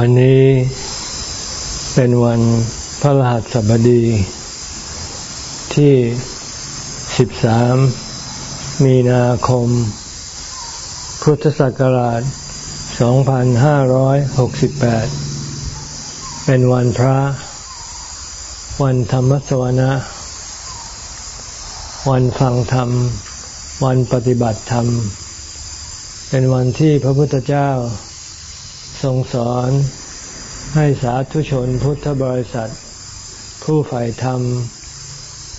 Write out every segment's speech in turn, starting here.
วันนี้เป็นวันพระรหัสบดี ที่ 13 มีนาคม พุทธศักราช 2568 เป็นวันพระ วันธรรมสวนะ วันฟังธรรม วันปฏิบัติธรรม เป็นวันที่พระพุทธเจ้า ทรงสอนให้สาธุชนพุทธบริษัท ผู้ใฝ่ธรรม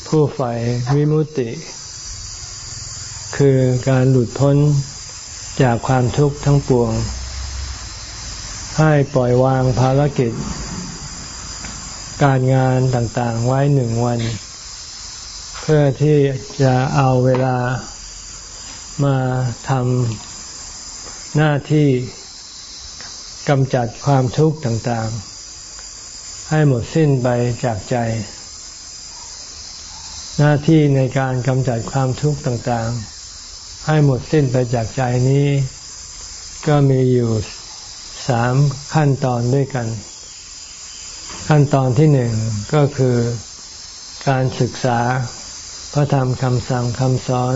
ผู้ใฝ่วิมุตติ คือการหลุดพ้นจากความทุกข์ทั้งปวง ให้ปล่อยวางภารกิจ การงานต่างๆไว้หนึ่งวัน เพื่อที่จะเอาเวลามาทำหน้าที่ กำจัดความทุกข์ต่างๆ ให้หมดสิ้นไปจากใจ หน้าที่ในการกำจัดความทุกข์ต่างๆ ให้หมดสิ้นไปจากใจนี้ ก็มีอยู่สามขั้นตอนด้วยกัน ขั้นตอนที่หนึ่งก็คือการศึกษาพระธรรมคำสั่งคำสอน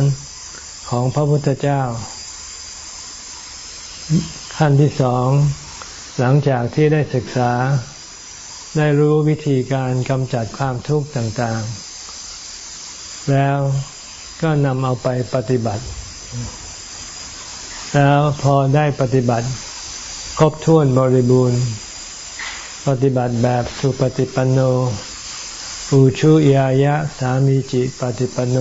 ของพระพุทธเจ้า ขั้นที่สอง หลังจากที่ได้ศึกษา ได้รู้วิธีการกำจัดความทุกข์ต่างๆ แล้วก็นำเอาไปปฏิบัติ แล้วพอได้ปฏิบัติ ครบถ้วนบริบูรณ์ ปฏิบัติแบบสุปฏิปันโนอุชุยายะสามีจิปฏิปันโน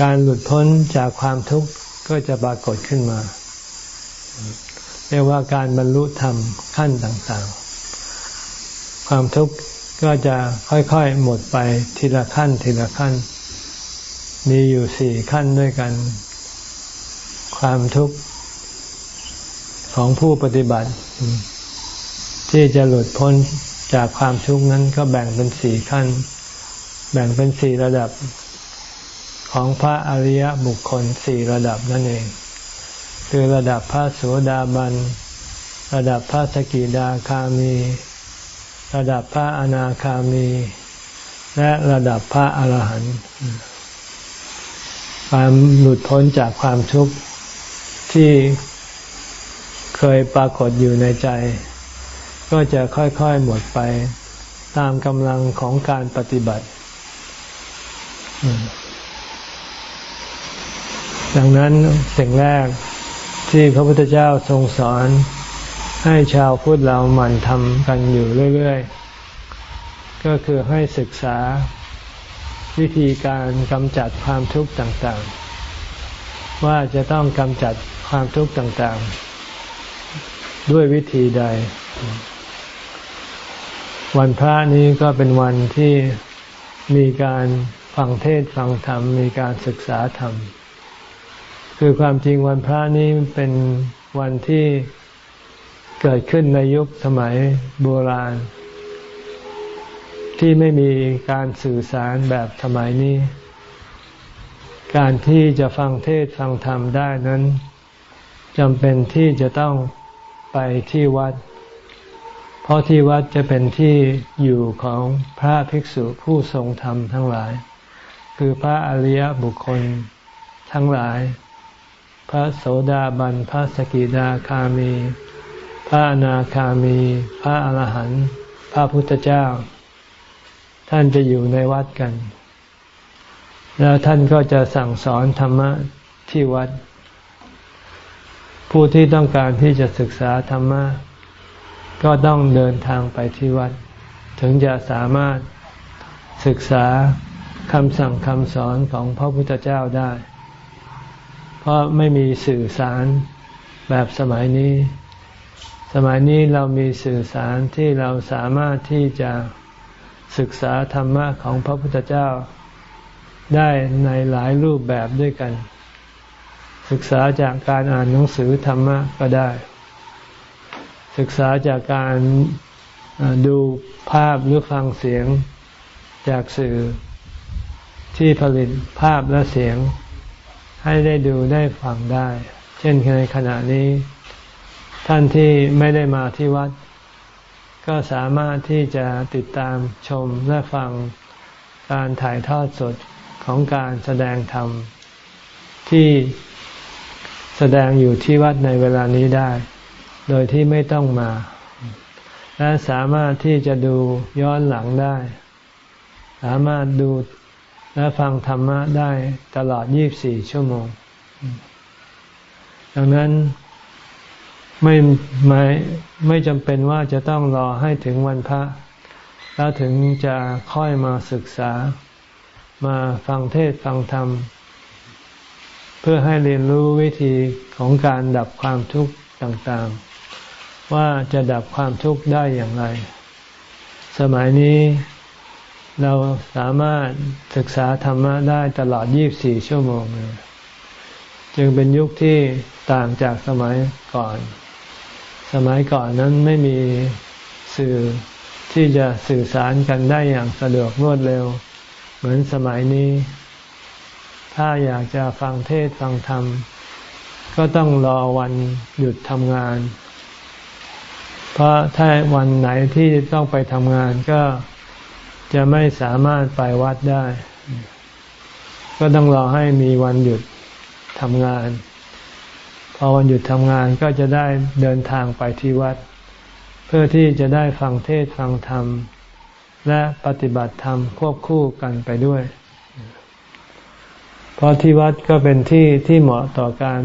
การหลุดพ้นจากความทุกข์ก็จะปรากฏขึ้นมา เรียกว่าการบรรลุธรรมขั้นต่างๆ ความทุกข์ก็จะค่อยๆหมดไปทีละขั้นทีละขั้น มีอยู่สี่ขั้นด้วยกัน ความทุกข์ของผู้ปฏิบัติ ที่จะหลุดพ้นจากความทุกข์นั้นก็แบ่งเป็นสี่ขั้น แบ่งเป็นสี่ระดับของพระอริยบุคคลสี่ระดับนั่นเอง คือระดับพระโสดาบัน ระดับพระสกิดาคามี ระดับพระอนาคามี และระดับพระอาหารหันต์ความหลุดพ้นจากความทุกข์ที่เคยปรากฏอยู่ในใจ ก็จะค่อยๆหมดไปตามกำลังของการปฏิบัติ ดังนั้นสิ่งแรก ที่พระพุทธเจ้าทรงสอนให้ชาวพุทธเราหมั่นทำกันอยู่เรื่อยๆ ก็คือให้ศึกษาวิธีการกำจัดความทุกข์ต่างๆ ว่าจะต้องกำจัดความทุกข์ต่างๆ ด้วยวิธีใด วันพระนี้ก็เป็นวันที่มีการฟังเทศฟังธรรม มีการศึกษาธรรม คือความจริงวันพระนี้เป็นวันที่เกิดขึ้นในยุคสมัยโบราณ ที่ไม่มีการสื่อสารแบบสมัยนี้ การที่จะฟังเทศฟังธรรมได้นั้นจำเป็นที่จะต้องไปที่วัด เพราะที่วัดจะเป็นที่อยู่ของพระภิกษุผู้ทรงธรรมทั้งหลาย คือพระอริยบุคคลทั้งหลาย พระโสดาบัน พระสกิดาคามี พระอนาคามี พระอรหันต์ พระพุทธเจ้า ท่านจะอยู่ในวัดกัน แล้วท่านก็จะสั่งสอนธรรมะที่วัด ผู้ที่ต้องการที่จะศึกษาธรรมะ ก็ต้องเดินทางไปที่วัด ถึงจะสามารถศึกษาคำสั่งคำสอนของพระพุทธเจ้าได้ เพราะไม่มีสื่อสารแบบสมัยนี้ สมัยนี้เรามีสื่อสารที่เราสามารถที่จะศึกษาธรรมะของพระพุทธเจ้าได้ในหลายรูปแบบด้วยกัน ศึกษาจากการอ่านหนังสือธรรมะก็ได้ ศึกษาจากการดูภาพหรือฟังเสียงจากสื่อที่ผลิตภาพและเสียง ให้ได้ดูได้ฟังได้ เช่นในขณะนี้ ท่านที่ไม่ได้มาที่วัด ก็สามารถที่จะติดตามชมและฟังการถ่ายทอดสดของการแสดงธรรม ที่แสดงอยู่ที่วัดในเวลานี้ได้ โดยที่ไม่ต้องมา และสามารถที่จะดูย้อนหลังได้ สามารถดู และฟังธรรมะได้ตลอด 24 ชั่วโมง ดังนั้นไม่ไม่ไม่จำเป็นว่าจะต้องรอให้ถึงวันพระ แล้วถึงจะค่อยมาศึกษา มาฟังเทศฟังธรรม เพื่อให้เรียนรู้วิธีของการดับความทุกข์ต่างๆ ว่าจะดับความทุกข์ได้อย่างไร สมัยนี้ เราสามารถศึกษาธรรมะได้ตลอด 24 ชั่วโมงเลยจึงเป็นยุคที่ต่างจากสมัยก่อน สมัยก่อนนั้นไม่มีสื่อที่จะสื่อสารกันได้อย่างสะดวกรวดเร็ว เหมือนสมัยนี้ ถ้าอยากจะฟังเทศฟังธรรม ก็ต้องรอวันหยุดทำงาน เพราะถ้าวันไหนที่ต้องไปทำงานก็ จะไม่สามารถไปวัดได้ ก็ต้องรอให้มีวันหยุดทำงาน พอวันหยุดทำงานก็จะได้เดินทางไปที่วัด เพื่อที่จะได้ฟังเทศฟังธรรม และปฏิบัติธรรมควบคู่กันไปด้วย เพราะที่วัดก็เป็นที่ที่เหมาะต่อการ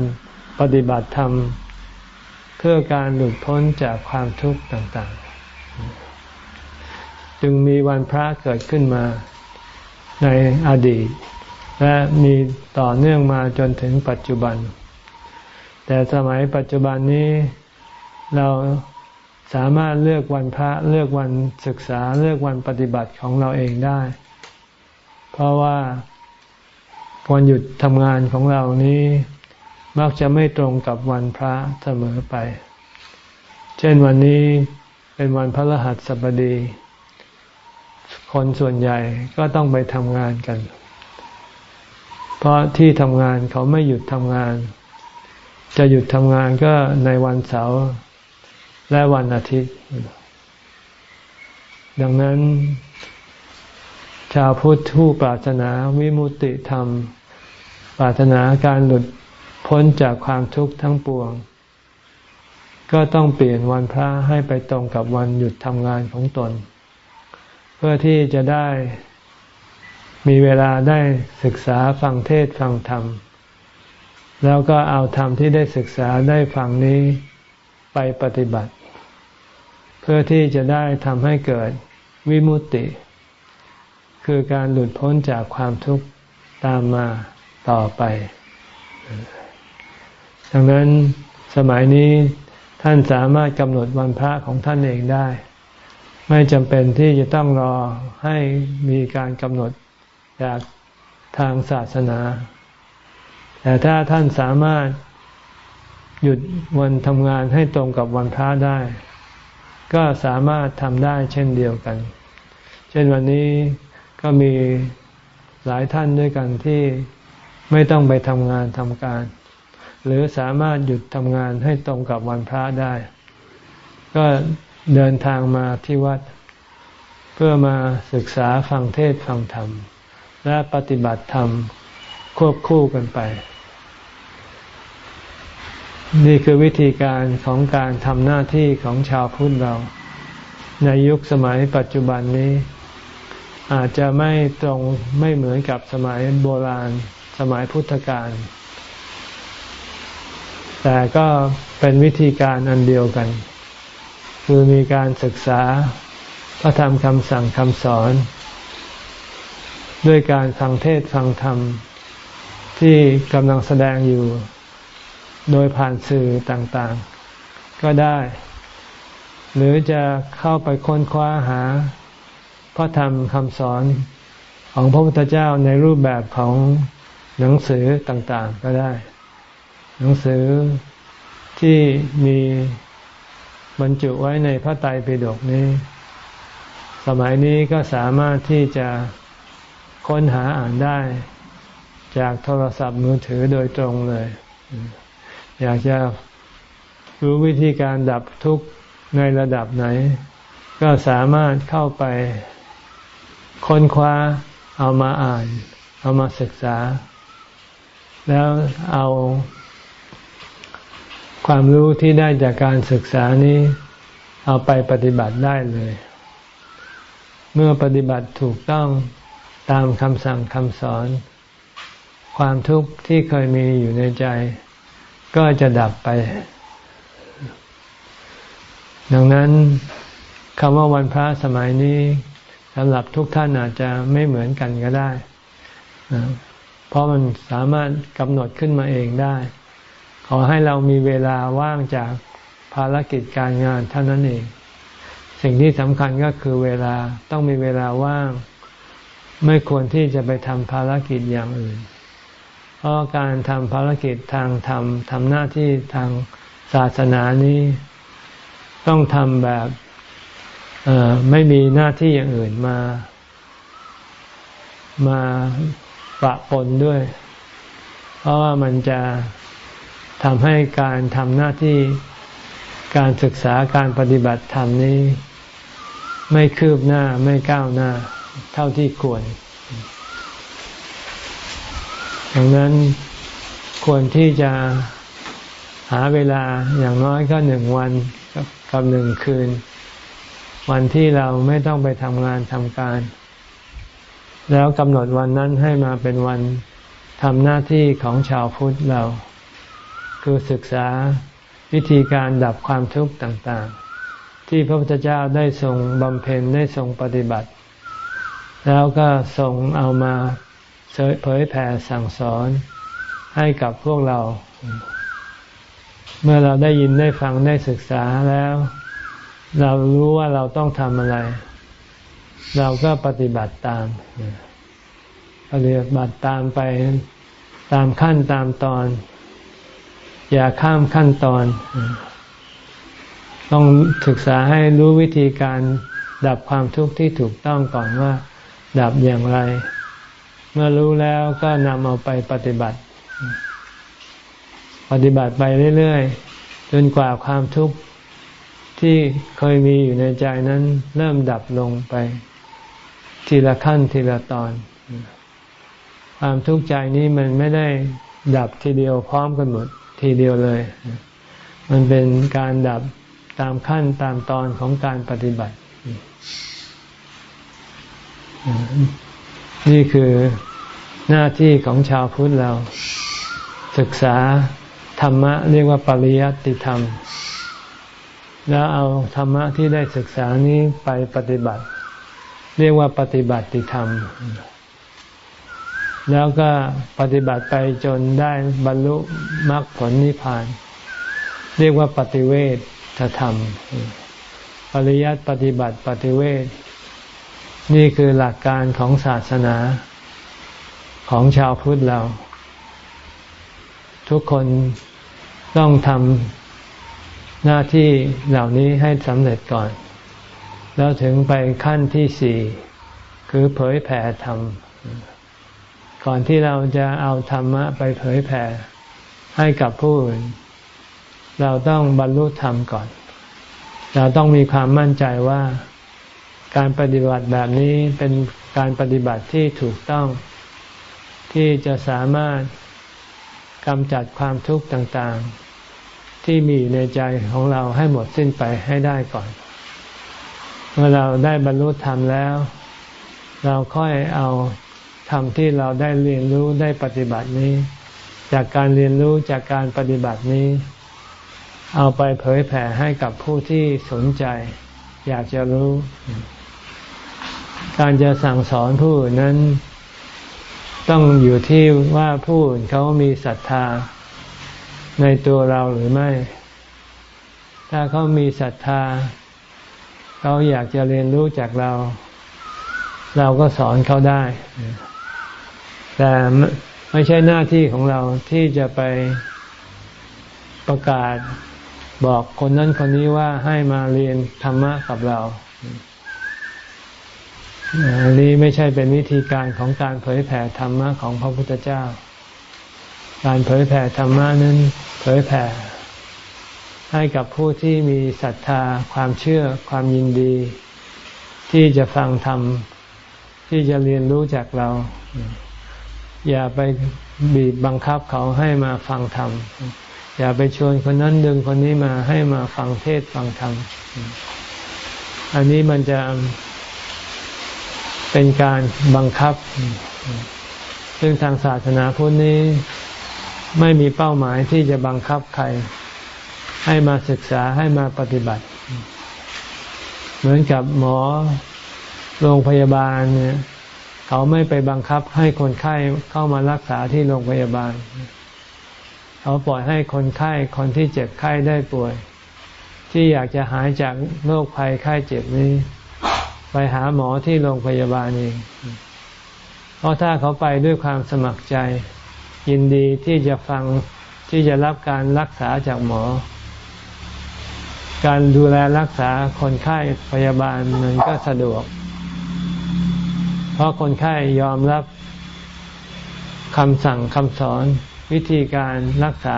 ปฏิบัติธรรม เพื่อการหลุดพ้นจากความทุกข์ต่างๆ จึงมีวันพระเกิดขึ้นมาในอดีต และมีต่อเนื่องมาจนถึงปัจจุบัน แต่สมัยปัจจุบันนี้เราสามารถเลือกวันพระเลือกวันศึกษาเลือกวันปฏิบัติของเราเองได้ เพราะว่าวันหยุดทำงานของเรานี้มักจะไม่ตรงกับวันพระเสมอไป เช่นวันนี้เป็นวันพระรหัสบดี คนส่วนใหญ่ก็ต้องไปทำงานกัน เพราะที่ทำงานเขาไม่หยุดทำงาน จะหยุดทำงานก็ในวันเสาร์และวันอาทิตย์ ดังนั้น ชาวพุทธผู้ปรารถนาวิมุติธรรม ปรารถนาการหลุดพ้นจากความทุกข์ทั้งปวง ก็ต้องเปลี่ยนวันพระให้ไปตรงกับวันหยุดทำงานของตน เพื่อที่จะได้มีเวลาได้ศึกษาฟังเทศฟังธรรม แล้วก็เอาธรรมที่ได้ศึกษาได้ฟังนี้ไปปฏิบัติ เพื่อที่จะได้ทำให้เกิดวิมุตติ คือการหลุดพ้นจากความทุกข์ตามมาต่อไป ดังนั้นสมัยนี้ท่านสามารถกำหนดวันพระของท่านเองได้ ไม่จำเป็นที่จะต้องรอให้มีการกำหนดจากทางศาสนา แต่ถ้าท่านสามารถหยุดวันทำงานให้ตรงกับวันพระได้ ก็สามารถทำได้เช่นเดียวกัน เช่นวันนี้ก็มีหลายท่านด้วยกันที่ไม่ต้องไปทำงานทำการ หรือสามารถหยุดทำงานให้ตรงกับวันพระได้ ก็ เดินทางมาที่วัด เพื่อมาศึกษาฟังเทศฟังธรรม และปฏิบัติธรรมควบคู่กันไป นี่คือวิธีการของการทำหน้าที่ของชาวพุทธเรา ในยุคสมัยปัจจุบันนี้ อาจจะไม่ตรงไม่เหมือนกับสมัยโบราณ สมัยพุทธกาลแต่ก็เป็นวิธีการอันเดียวกัน คือมีการศึกษาพระธรรมคำสั่งคำสอน ด้วยการฟังเทศฟังธรรม ที่กำลังแสดงอยู่ โดยผ่านสื่อต่างๆ ก็ได้ หรือจะเข้าไปค้นคว้าหา พระธรรมคำสอนของพระพุทธเจ้าในรูปแบบของหนังสือต่างๆก็ได้ หนังสือที่มี บรรจุไว้ในพระไตรปิฎกนี้ สมัยนี้ก็สามารถที่จะค้นหาอ่านได้ จากโทรศัพท์มือถือโดยตรงเลย อยากจะรู้วิธีการดับทุกข์ในระดับไหน ก็สามารถเข้าไปค้นคว้าเอามาอ่าน เอามาศึกษา แล้วเอา ความรู้ที่ได้จากการศึกษานี้เอาไปปฏิบัติได้เลย เมื่อปฏิบัติถูกต้องตามคำสั่งคำสอน ความทุกข์ที่เคยมีอยู่ในใจ ก็จะดับไป ดังนั้นคำว่าวันพระสมัยนี้สำหรับทุกท่านอาจจะไม่เหมือนกันก็ได้ เพราะมันสามารถกำหนดขึ้นมาเองได้ ขอให้เรามีเวลาว่างจากภารกิจการงานเท่านั้นเอง สิ่งที่สำคัญก็คือเวลาต้องมีเวลาว่าง ไม่ควรที่จะไปทำภารกิจอย่างอื่น เพราะการทำภารกิจทางธรรมทำหน้าที่ทางศาสนานี้ ต้องทำแบบไม่มีหน้าที่อย่างอื่นมา มาปะปนด้วย เพราะว่ามันจะ ทำให้การทำหน้าที่การศึกษาการปฏิบัติธรรมนี้ ไม่คืบหน้าไม่ก้าวหน้า เท่าที่ควร ดังนั้นควรที่จะหาเวลาอย่างน้อยก็หนึ่งวันกับหนึ่งคืน วันที่เราไม่ต้องไปทำงานทำการ แล้วกำหนดวันนั้นให้มาเป็นวันทำหน้าที่ของชาวพุทธเรา คือศึกษาวิธีการดับความทุกข์ต่างๆ ที่พระพุทธเจ้าได้ทรงบำเพ็ญได้ทรงปฏิบัติ แล้วก็ทรงเอามาเผยแผ่สั่งสอนให้กับพวกเรา เมื่อเราได้ยินได้ฟังได้ศึกษาแล้ว เรารู้ว่าเราต้องทำอะไร เราก็ปฏิบัติตาม ปฏิบัติตามไปตามขั้นตามตอน อย่าข้ามขั้นตอน ต้องศึกษาให้รู้วิธีการดับความทุกข์ที่ถูกต้องก่อนว่า ดับอย่างไร เมื่อรู้แล้วก็นำเอาไปปฏิบัติ ปฏิบัติไปเรื่อยๆจนกว่าความทุกข์ที่เคยมีอยู่ในใจนั้น เริ่มดับลงไป ทีละขั้นทีละตอน ความทุกข์ใจนี้มันไม่ได้ดับทีเดียวพร้อมกันหมด ทีเดียวเลย มันเป็นการดับตามขั้นตามตอนของการปฏิบัติ นี่คือหน้าที่ของชาวพุทธเรา ศึกษาธรรมะเรียกว่าปริยัติธรรม แล้วเอาธรรมะที่ได้ศึกษานี้ไปปฏิบัติ เรียกว่าปฏิบัติธรรม แล้วก็ปฏิบัติไปจนได้บรรลุมรรคผลนิพพาน เรียกว่าปฏิเวทธรรม ปริยัติปฏิบัติปฏิเวทนี่คือหลักการของศาสนาของชาวพุทธเรา ทุกคนต้องทำหน้าที่เหล่านี้ให้สำเร็จก่อน แล้วถึงไปขั้นที่สี่ คือเผยแผ่ธรรม ก่อนที่เราจะเอาธรรมะไปเผยแผ่ให้กับผู้อื่น เราต้องบรรลุธรรมก่อน เราต้องมีความมั่นใจว่าการปฏิบัติแบบนี้เป็นการปฏิบัติที่ถูกต้อง ที่จะสามารถกำจัดความทุกข์ต่างๆ ที่มีในใจของเราให้หมดสิ้นไปให้ได้ก่อน เมื่อเราได้บรรลุธรรมแล้ว เราค่อยเอา ธรรมที่เราได้เรียนรู้ได้ปฏิบัตินี้ จากการเรียนรู้จากการปฏิบัตินี้ เอาไปเผยแผ่ให้กับผู้ที่สนใจ อยากจะรู้ การจะสั่งสอนผู้นั้น ต้องอยู่ที่ว่าผู้อื่นเขามีศรัทธาในตัวเราหรือไม่ ถ้าเขามีศรัทธา เขาอยากจะเรียนรู้จากเรา เราก็สอนเขาได้ แต่ไม่ใช่หน้าที่ของเราที่จะไปประกาศบอกคนนั้นคนนี้ว่าให้มาเรียนธรรมะกับเราอันนี้ไม่ใช่เป็นวิธีการของการเผยแผ่ธรรมะของพระพุทธเจ้า การเผยแผ่ธรรมะนั้นเผยแผ่ ให้กับผู้ที่มีศรัทธา ความเชื่อ ความยินดี ที่จะฟังธรรม ที่จะเรียนรู้จากเรา อย่าไปบีบบังคับเขาให้มาฟังธรรม อย่าไปชวนคนนั้นดึงคนนี้มาให้มาฟังเทศฟังธรรม อันนี้มันจะเป็นการบังคับ ซึ่งทางศาสนาพุทธนี้ไม่มีเป้าหมายที่จะบังคับใคร ให้มาศึกษาให้มาปฏิบัติ เหมือนกับหมอโรงพยาบาลเนี่ย เขาไม่ไปบังคับให้คนไข้เข้ามารักษาที่โรงพยาบาล เขาปล่อยให้คนไข้คนที่เจ็บไข้ได้ป่วย ที่อยากจะหายจากโรคภัยไข้เจ็บนี้ ไปหาหมอที่โรงพยาบาลเองเพราะถ้าเขาไปด้วยความสมัครใจ ยินดีที่จะฟังที่จะรับการรักษาจากหมอ การดูแลรักษาคนไข้พยาบาลมันก็สะดวก เพราะคนไข้ยอมรับคำสั่งคำสอนวิธีการรักษา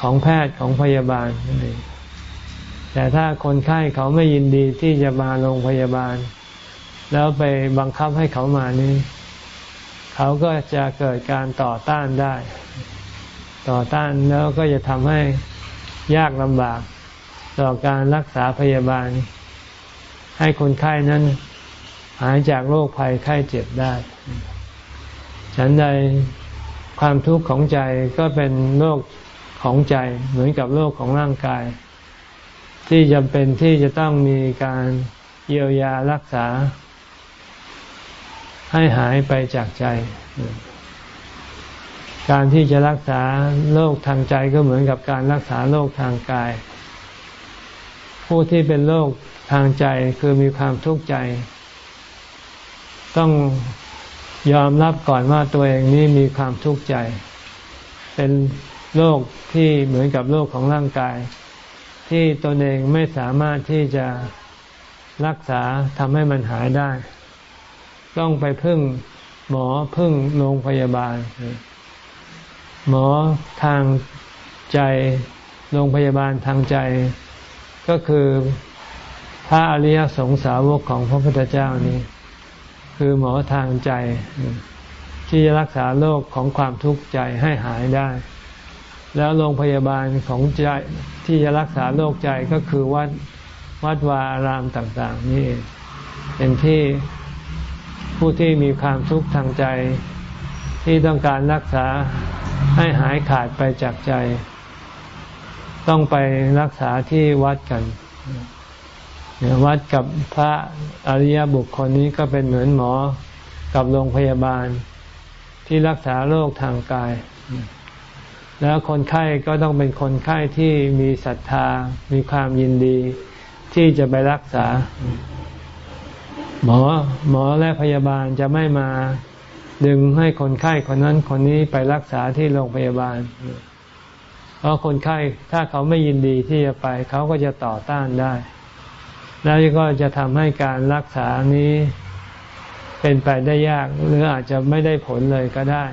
ของแพทย์ของพยาบาล แต่ถ้าคนไข้เขาไม่ยินดีที่จะมาโรงพยาบาล แล้วไปบังคับให้เขามานี่เขาก็จะเกิดการต่อต้านได้ ต่อต้านแล้วก็จะทำให้ยากลำบากต่อการรักษาพยาบาล ให้คนไข้นั้น หายจากโรคภัยไข้เจ็บได้ฉันใดความทุกข์ของใจก็เป็นโรคของใจเหมือนกับโรคของร่างกาย ที่จำเป็นที่จะต้องมีการเยียวยารักษา ให้หายไปจากใจ การที่จะรักษาโรคทางใจก็เหมือนกับการรักษาโรคทางกาย ผู้ที่เป็นโรคทางใจคือมีความทุกข์ใจ ต้องยอมรับก่อนว่าตัวเองนี้มีความทุกข์ใจ เป็นโรคที่เหมือนกับโรคของร่างกาย ที่ตนเองไม่สามารถที่จะรักษาทำให้มันหายได้ ต้องไปพึ่งหมอพึ่งโรงพยาบาล หมอทางใจโรงพยาบาลทางใจ ก็คือพระอริยสงสาวกของพระพุทธเจ้านี้ คือหมอทางใจ ที่จะรักษาโรคของความทุกข์ใจให้หายได้ แล้วโรงพยาบาลของใจที่จะรักษาโรคใจก็คือวัดวัดวาอารามต่างๆ นี่เป็นที่ผู้ที่มีความทุกข์ทางใจ ที่ต้องการรักษาให้หายขาดไปจากใจ ต้องไปรักษาที่วัดกัน วัดกับพระอริยบุคคลนี้ก็เป็นเหมือนหมอกับโรงพยาบาลที่รักษาโรคทางกาย แล้วคนไข้ก็ต้องเป็นคนไข้ที่มีศรัทธา มีความยินดีที่จะไปรักษา หมอหมอและพยาบาลจะไม่มาดึงให้คนไข้คนนั้นคนนี้ไปรักษาที่โรงพยาบาล เพราะคนไข้ถ้าเขาไม่ยินดีที่จะไป เขาก็จะต่อต้านได้ แล้วก็จะทำให้การรักษานี้เป็นไปได้ยากหรืออาจจะไม่ได้ผลเลยก็ได้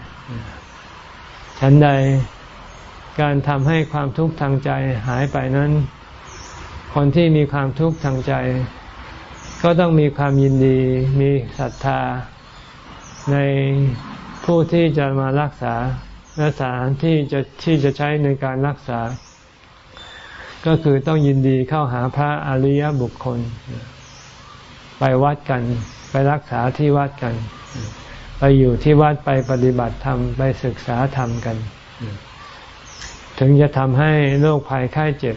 ฉันใดการทำให้ความทุกข์ทางใจหายไปนั้น คนที่มีความทุกข์ทางใจ ก็ต้องมีความยินดี มีศรัทธา ในผู้ที่จะมารักษาและสถานที่จะที่จะใช้ในการรักษา ก็คือต้องยินดีเข้าหาพระอริยบุคคล ไปวัดกัน ไปรักษาที่วัดกัน ไปอยู่ที่วัดไปปฏิบัติธรรม ไปศึกษาธรรมกัน ถึงจะทำให้โรคภัยไข้เจ็บ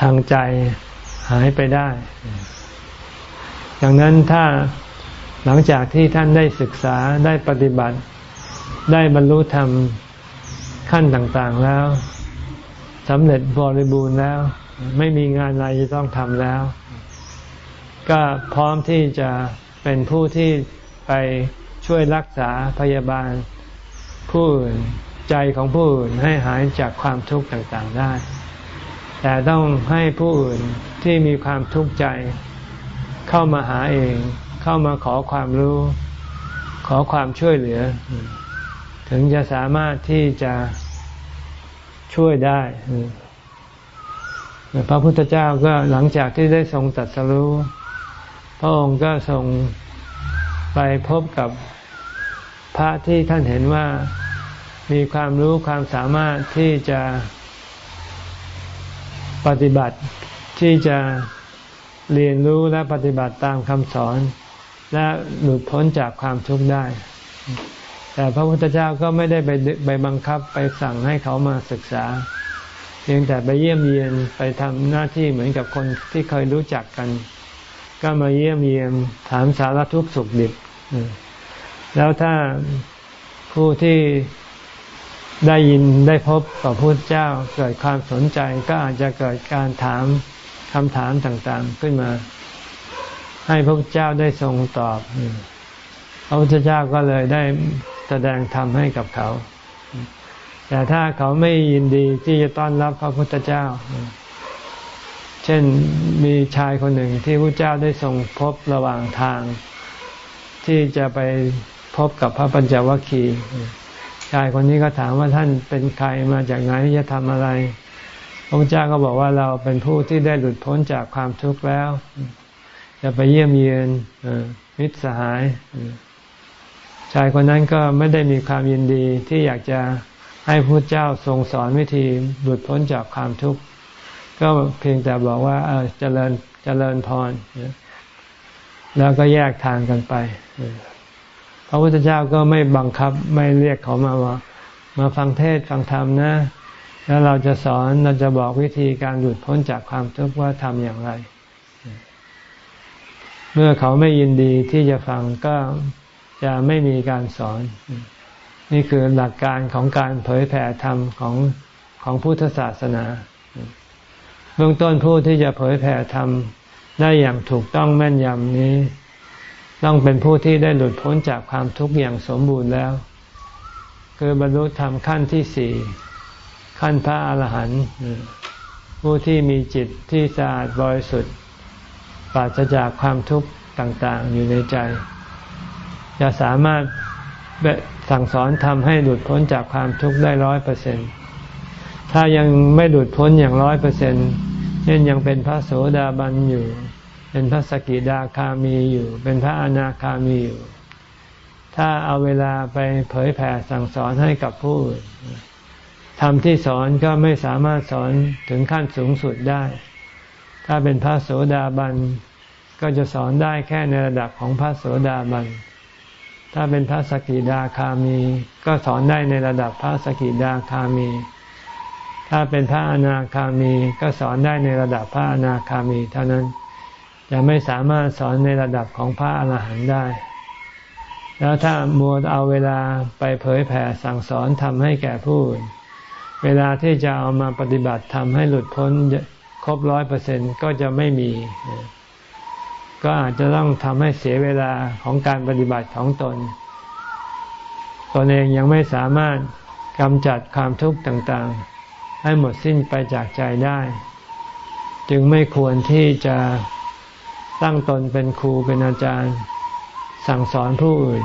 ทางใจหายไปได้ ดังนั้นถ้าหลังจากที่ท่านได้ศึกษาได้ปฏิบัติ ได้บรรลุธรรมขั้นต่าง ๆ แล้ว สำเร็จบริบูรณ์แล้ว ไม่มีงานอะไรจะต้องทำแล้ว ก็พร้อมที่จะเป็นผู้ที่ไปช่วยรักษาพยาบาลผู้อื่นใจของผู้อื่นให้หายจากความทุกข์ต่างๆได้ แต่ต้องให้ผู้อื่นที่มีความทุกข์ใจ เข้ามาหาเอง เข้ามาขอความรู้ ขอความช่วยเหลือ ถึงจะสามารถที่จะ ช่วยได้ พระพุทธเจ้าก็หลังจากที่ได้ทรงตัดสรู้ พระองค์ก็ทรงไปพบกับพระที่ท่านเห็นว่ามีความรู้ความสามารถที่จะปฏิบัติที่จะเรียนรู้และปฏิบัติตามคำสอน และหลุดพ้นจากความทุกข์ได้ แต่พระพุทธเจ้าก็ไม่ได้ไปไปบังคับไปสั่งให้เขามาศึกษา เพียงแต่ไปเยี่ยมเยียนไปทำหน้าที่เหมือนกับคนที่เคยรู้จักกัน ก็มาเยี่ยมเยียนถามสารทุกข์สุขดิบแล้วถ้าผู้ที่ได้ยินได้พบกับพระเจ้าเกิดความสนใจก็อาจจะเกิดการถามคำถามต่างๆขึ้นมา ให้พระพุทธเจ้าได้ทรงตอบพระพุทธเจ้าก็เลยได้ แสดงธรรมให้กับเขา แต่ถ้าเขาไม่ยินดีที่จะต้อนรับพระพุทธเจ้า เช่นมีชายคนหนึ่งที่พระเจ้าได้ทรงพบระหว่างทาง ที่จะไปพบกับพระปัญจวัคคีย์ชายคนนี้ก็ถามว่าท่านเป็นใครมาจากไหนจะทำอะไร พระพุทธเจ้าก็บอกว่าเราเป็นผู้ที่ได้หลุดพ้นจากความทุกข์แล้ว จะไปเยี่ยมเยียนมิตรสหาย ชายคนนั้นก็ไม่ได้มีความยินดีที่อยากจะให้พระเจ้าทรงสอนวิธีหลุดพ้นจากความทุกข์ก็เพียงแต่บอกว่าเเจริญเจริญพรแล้วก็แยกทางกันไปพระพุทธเจ้าก็ไม่บังคับไม่เรียกเขามาว่า มาฟังเทศฟังธรรมนะ แล้วเราจะสอนเราจะบอกวิธีการหลุดพ้นจากความทุกข์ว่าทำอย่างไร เมื่อเขาไม่ยินดีที่จะฟังก็ จะไม่มีการสอน นี่คือหลักการของการเผยแผ่ธรรมของของพุทธศาสนา เบื้องต้นผู้ที่จะเผยแผ่ธรรมได้อย่างถูกต้องแม่นยำนี้ ต้องเป็นผู้ที่ได้หลุดพ้นจากความทุกข์อย่างสมบูรณ์แล้ว คือบรรลุธรรมขั้นที่สี่ขั้นพระอาหารหันต์ผู้ที่มีจิตที่สะอาดบริสุทธิ์ปราศจากความทุกข์ต่าง ๆ อยู่ในใจ จะสามารถสั่งสอนทำให้หลุดพ้นจากความทุกข์ได้ร้อยเปอร์เซ็นถ้ายังไม่หลุดพ้นอย่างร้อยเปอร์เซ็นต์เช่นยังเป็นพระโสดาบันอยู่ เป็นพระสกิดาคามีอยู่ เป็นพระอนาคามีอยู่ ถ้าเอาเวลาไปเผยแผ่สั่งสอนให้กับผู้ทำที่สอนก็ไม่สามารถสอนถึงขั้นสูงสุดได้ ถ้าเป็นพระโสดาบันก็จะสอนได้แค่ในระดับของพระโสดาบัน ถ้าเป็นพระสกิดาคามี ก็สอนได้ในระดับพระสกิดาคามี ถ้าเป็นพระอนาคามี ก็สอนได้ในระดับพระอนาคามี เท่านั้นจะไม่สามารถสอนในระดับของพระอรหันต์ได้ แล้วถ้ามัวเอาเวลาไปเผยแผ่สั่งสอนทำให้แก่ผู้อื่นเวลาที่จะเอามาปฏิบัติทำให้หลุดพ้นครบร้อยเปอร์เซ็นก็จะไม่มี ก็อาจจะต้องทำให้เสียเวลาของการปฏิบัติของตน ตนเองยังไม่สามารถกำจัดความทุกข์ต่างๆ ให้หมดสิ้นไปจากใจได้ จึงไม่ควรที่จะตั้งตนเป็นครูเป็นอาจารย์ สั่งสอนผู้อื่น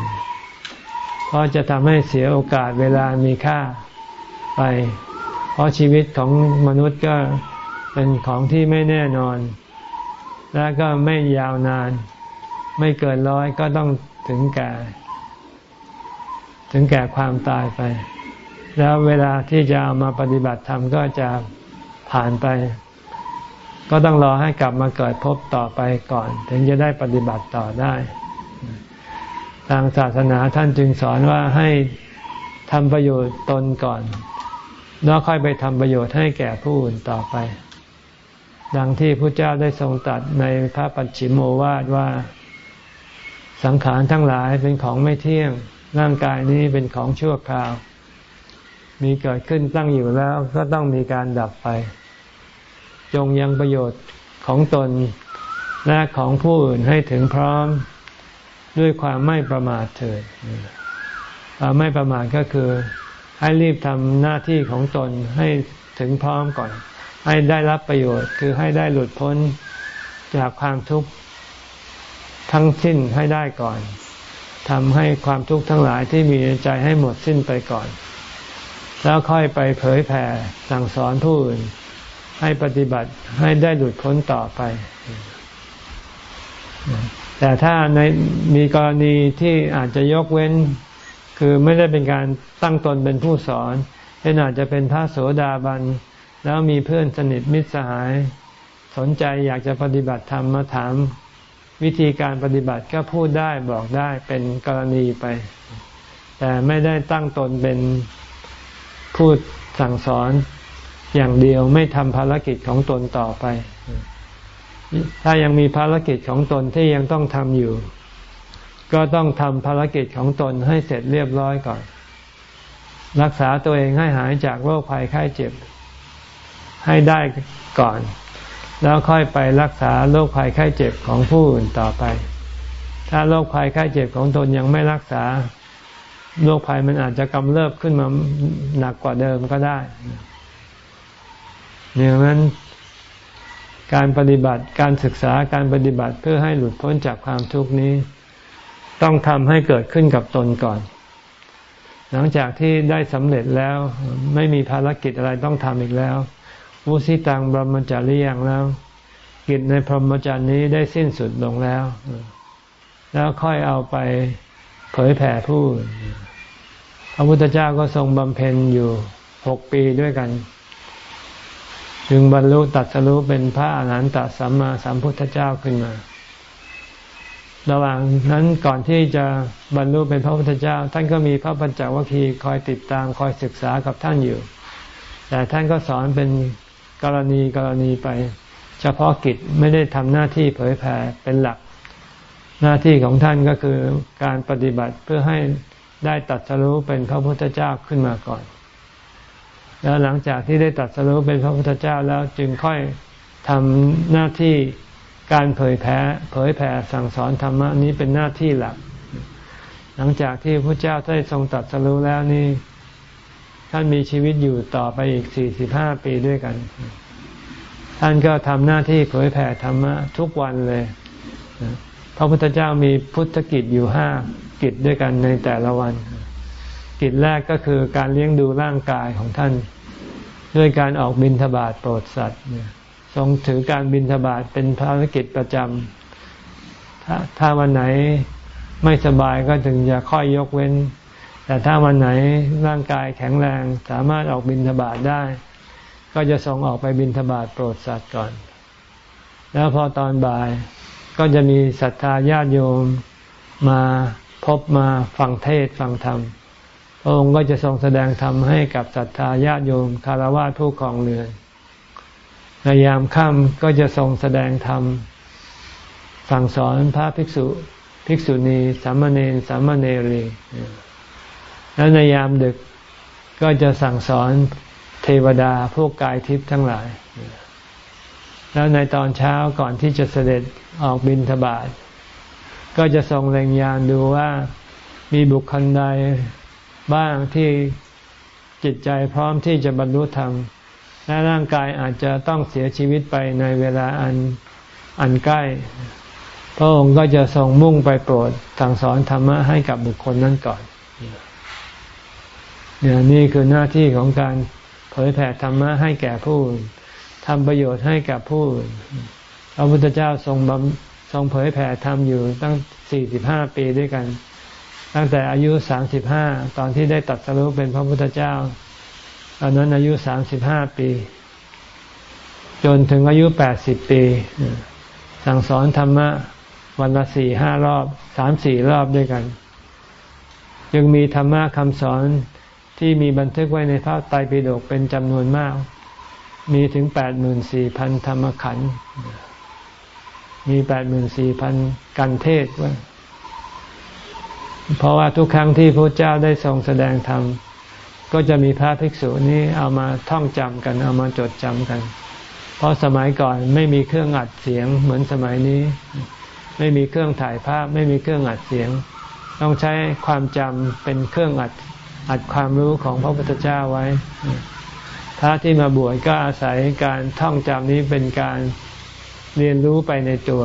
เพราะจะทำให้เสียโอกาสเวลามีค่าไป เพราะชีวิตของมนุษย์ก็เป็นของที่ไม่แน่นอน และก็ไม่ยาวนาน ไม่เกินร้อยก็ต้องถึงแก่ ถึงแก่ความตายไป แล้วเวลาที่จะเอามาปฏิบัติธรรมก็จะผ่านไป ก็ต้องรอให้กลับมาเกิดพบต่อไปก่อน ถึงจะได้ปฏิบัติต่อได้ ทางศาสนาท่านจึงสอนว่าให้ทำประโยชน์ตนก่อน แล้วค่อยไปทำประโยชน์ให้แก่ผู้อื่นต่อไป ดังที่พระเจ้าได้ทรงตัดในพระปัจฉิมโมวาทว่า สังขารทั้งหลายเป็นของไม่เที่ยง ร่างกายนี้เป็นของชั่วคราว มีเกิดขึ้นตั้งอยู่แล้วก็ต้องมีการดับไป จงยังประโยชน์ของตนและของผู้อื่นให้ถึงพร้อมด้วยความไม่ประมาทเถิดความไม่ประมาทก็คือ ให้รีบทำหน้าที่ของตนให้ถึงพร้อมก่อน ให้ได้รับประโยชน์คือให้ได้หลุดพ้นจากความทุกข์ทั้งสิ้นให้ได้ก่อนทำให้ความทุกข์ทั้งหลายที่มีในใจให้หมดสิ้นไปก่อน แล้วค่อยไปเผยแผ่สั่งสอนผู้อื่น ให้ปฏิบัติให้ได้หลุดพ้นต่อไป แต่ถ้าในมีกรณีที่อาจจะยกเว้น คือไม่ได้เป็นการตั้งตนเป็นผู้สอนเช่นอาจจะเป็นพระโสดาบัน แล้วมีเพื่อนสนิทมิตรสหาย สนใจอยากจะปฏิบัติธรรมมาถาม วิธีการปฏิบัติก็พูดได้บอกได้เป็นกรณีไป แต่ไม่ได้ตั้งตนเป็นพูดสั่งสอนอย่างเดียวไม่ทำภารกิจของตนต่อไป ถ้ายังมีภารกิจของตนที่ยังต้องทำอยู่ ก็ต้องทำภารกิจของตนให้เสร็จเรียบร้อยก่อน รักษาตัวเองให้หายจากโรคภัยไข้เจ็บ ให้ได้ก่อน แล้วค่อยไปรักษาโรคภัยไข้เจ็บของผู้อื่นต่อไป ถ้าโรคภัยไข้เจ็บของตนยังไม่รักษาโรคภัยมันอาจจะกำเริบขึ้นมาหนักกว่าเดิมก็ได้อย่างนั้นการปฏิบัติการศึกษาการปฏิบัติเพื่อให้หลุดพ้นจากความทุกข์นี้ ต้องทำให้เกิดขึ้นกับตนก่อน หลังจากที่ได้สำเร็จแล้วไม่มีภารกิจอะไรต้องทำอีกแล้ว วุสิตังบรมจารีย่างแล้ว กิจในพรหมจรรย์นี้ได้สิ้นสุดลงแล้ว แล้วค่อยเอาไปเผยแผ่ผู้พระพุทธเจ้าก็ทรงบำเพ็ญอยู่หกปีด้วยกัน จึงบรรลุตัดสรู้เป็นพระอาหารหันตสัมมาสัมพุทธเจ้าขึ้นมา ระหว่างนั้นก่อนที่จะบรรลุเป็นพระพุทธเจ้า ท่านก็มีพระปัญจวัคคีย์คอยติดตามคอยศึกษากับท่านอยู่ แต่ท่านก็สอนเป็น กรณีกรณีไป เฉพาะกิจไม่ได้ทำหน้าที่เผยแผ่เป็นหลัก หน้าที่ของท่านก็คือการปฏิบัติเพื่อให้ได้ตัดสรู้เป็นพระพุทธเจ้าขึ้นมาก่อน แล้วหลังจากที่ได้ตัดสรุปเป็นพระพุทธเจ้าแล้วจึงค่อยทำหน้าที่การเผยแผ่เผยแผ่สั่งสอนธรรมะนี้เป็นหน้าที่หลัก หลังจากที่พระเจ้าได้ทรงตัดสรุปแล้วนี่ ท่านมีชีวิตอยู่ต่อไปอีกสี่สิบห้าปีด้วยกัน ท่านก็ทำหน้าที่เผยแผ่ธรรมะทุกวันเลย พระพุทธเจ้ามีพุทธกิจอยู่ห้ากิจด้วยกันในแต่ละวัน กิจแรกก็คือการเลี้ยงดูร่างกายของท่าน ด้วยการออกบินทบาทโปรดสัตว์ทรงถือการบินทบาทเป็นภารกิจประจำถ้าถ้าวันไหนไม่สบายก็ถึงจะค่อยยกเว้น แต่ถ้าวันไหนร่างกายแข็งแรงสามารถออกบินทบาทได้ ก็จะส่งออกไปบินทบาทโปรดสัตว์ก่อน แล้วพอตอนบ่ายก็จะมีศรัทธาญาติโยมมาพบมาฟังเทศฟังธรรมพระองค์ก็จะทรงแสดงธรรมให้กับศรัทธาญาติโยมคารวะผู้ครองเรือนในยามค่ำก็จะทรงแสดงธรรมสั่งสอนพระภิกษุ ภิกษุณีสามเณรสามเณรี แล้วในยามดึกก็จะสั่งสอนเทวดาพวกกายทิพย์ทั้งหลาย แล้วในตอนเช้าก่อนที่จะเสด็จออกบินทบาทก็จะทรงแรงยานดูว่ามีบุคคลใดบ้างที่จิตใจพร้อมที่จะบรรลุธรรม และร่างกายอาจจะต้องเสียชีวิตไปในเวลาอันอันใกล้ พระองค์ก็จะทรงมุ่งไปโปรดสั่งสอนธรรมะให้กับบุคคลนั้นก่อน เนี่ยนี่คือหน้าที่ของการเผยแผ่ธรรมะให้แก่ผู้ทำประโยชน์ให้กับผู้พระพุทธเจ้าทรงบำทรงเผยแผ่ธรรมอยู่ตั้งสี่สิบห้าปีด้วยกัน ตั้งแต่อายุสามสิบห้าตอนที่ได้ตัดสรุปเป็นพระพุทธเจ้าตอนนั้นอายุสามสิบห้าปี จนถึงอายุแปดสิบปี สั่งสอนธรรมะวันละสี่ห้ารอบสามสี่รอบด้วยกัน ยังมีธรรมะคำสอน ที่มีบันทึกไว้ในพระไตรปิฎกเป็นจำนวนมาก มีถึงแปดหมื่นสี่พันธรรมขันธ์มีแปดหมื่นสี่พันกันเทศว่าเพราะว่าทุกครั้งที่พระเจ้าได้ทรงแสดงธรรมก็จะมีพระภิกษุนี้เอามาท่องจำกันเอามาจดจำกัน เพราะสมัยก่อนไม่มีเครื่องอัดเสียงเหมือนสมัยนี้ ไม่มีเครื่องถ่ายภาพ ไม่มีเครื่องอัดเสียง ต้องใช้ความจำเป็นเครื่องอัด อัดความรู้ของพระพุทธเจ้าไว้พระที่มาบวชก็อาศัยการท่องจำนี้เป็นการเรียนรู้ไปในตัว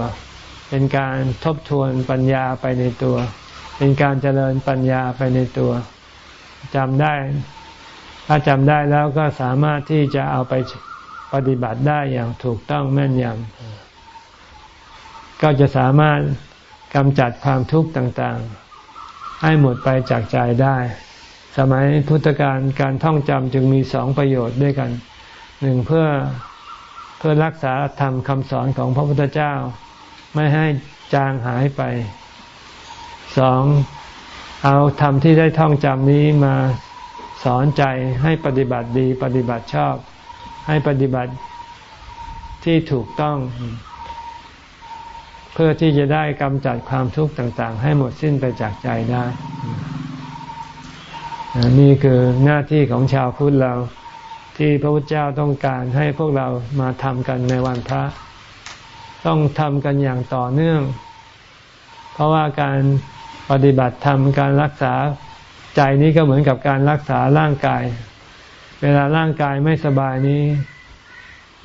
เป็นการทบทวนปัญญาไปในตัว เป็นการเจริญปัญญาไปในตัวจำได้ ถ้าจำได้แล้วก็สามารถที่จะเอาไปปฏิบัติได้อย่างถูกต้องแม่นยำก็จะสามารถกำจัดความทุกข์ต่างๆ ให้หมดไปจากใจได้ สมัยพุทธกาลการท่องจำจึงมีสองประโยชน์ด้วยกันหนึ่งเพื่อเพื่อรักษาธรรมคำสอนของพระพุทธเจ้า ไม่ให้จางหายไปสองเอาธรรมที่ได้ท่องจำนี้มาสอนใจให้ปฏิบัติดีปฏิบัติชอบ ให้ปฏิบัติที่ถูกต้อง เพื่อที่จะได้กำจัดความทุกข์ต่าง ๆ ให้หมดสิ้นไปจากใจได้ นี่คือหน้าที่ของชาวพุทธเราที่พระพุทธเจ้าต้องการให้พวกเรามาทำกันในวันพระ ต้องทำกันอย่างต่อเนื่อง เพราะว่าการปฏิบัติธรรมการรักษาใจนี้ก็เหมือนกับการรักษาร่างกาย เวลาร่างกายไม่สบายนี้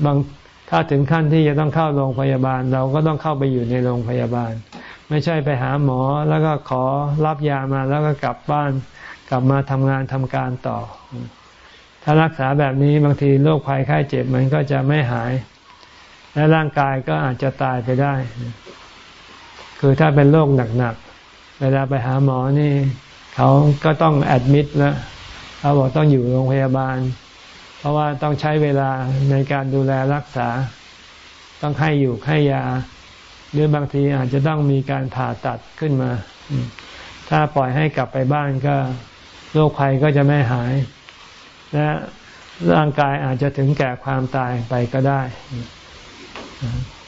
บางถ้าถึงขั้นที่จะต้องเข้าโรงพยาบาล เราก็ต้องเข้าไปอยู่ในโรงพยาบาล ไม่ใช่ไปหาหมอแล้วก็ขอรับยามาแล้วก็กลับบ้าน กลับมาทำงานทำการต่อ ถ้ารักษาแบบนี้บางทีโรคภัยไข้เจ็บมันก็จะไม่หาย และร่างกายก็อาจจะตายไปได้ คือถ้าเป็นโรคหนักๆ เวลาไปหาหมอนี่ เขาก็ต้องแอดมิดแล้วเขาบอกต้องอยู่โรงพยาบาล เพราะว่าต้องใช้เวลาในการดูแลรักษา ต้องให้อยู่ให้ยา หรือบางทีอาจจะต้องมีการผ่าตัดขึ้นมาถ้าปล่อยให้กลับไปบ้านก็ โรคภัยก็จะไม่หาย และร่างกายอาจจะถึงแก่ความตายไปก็ได้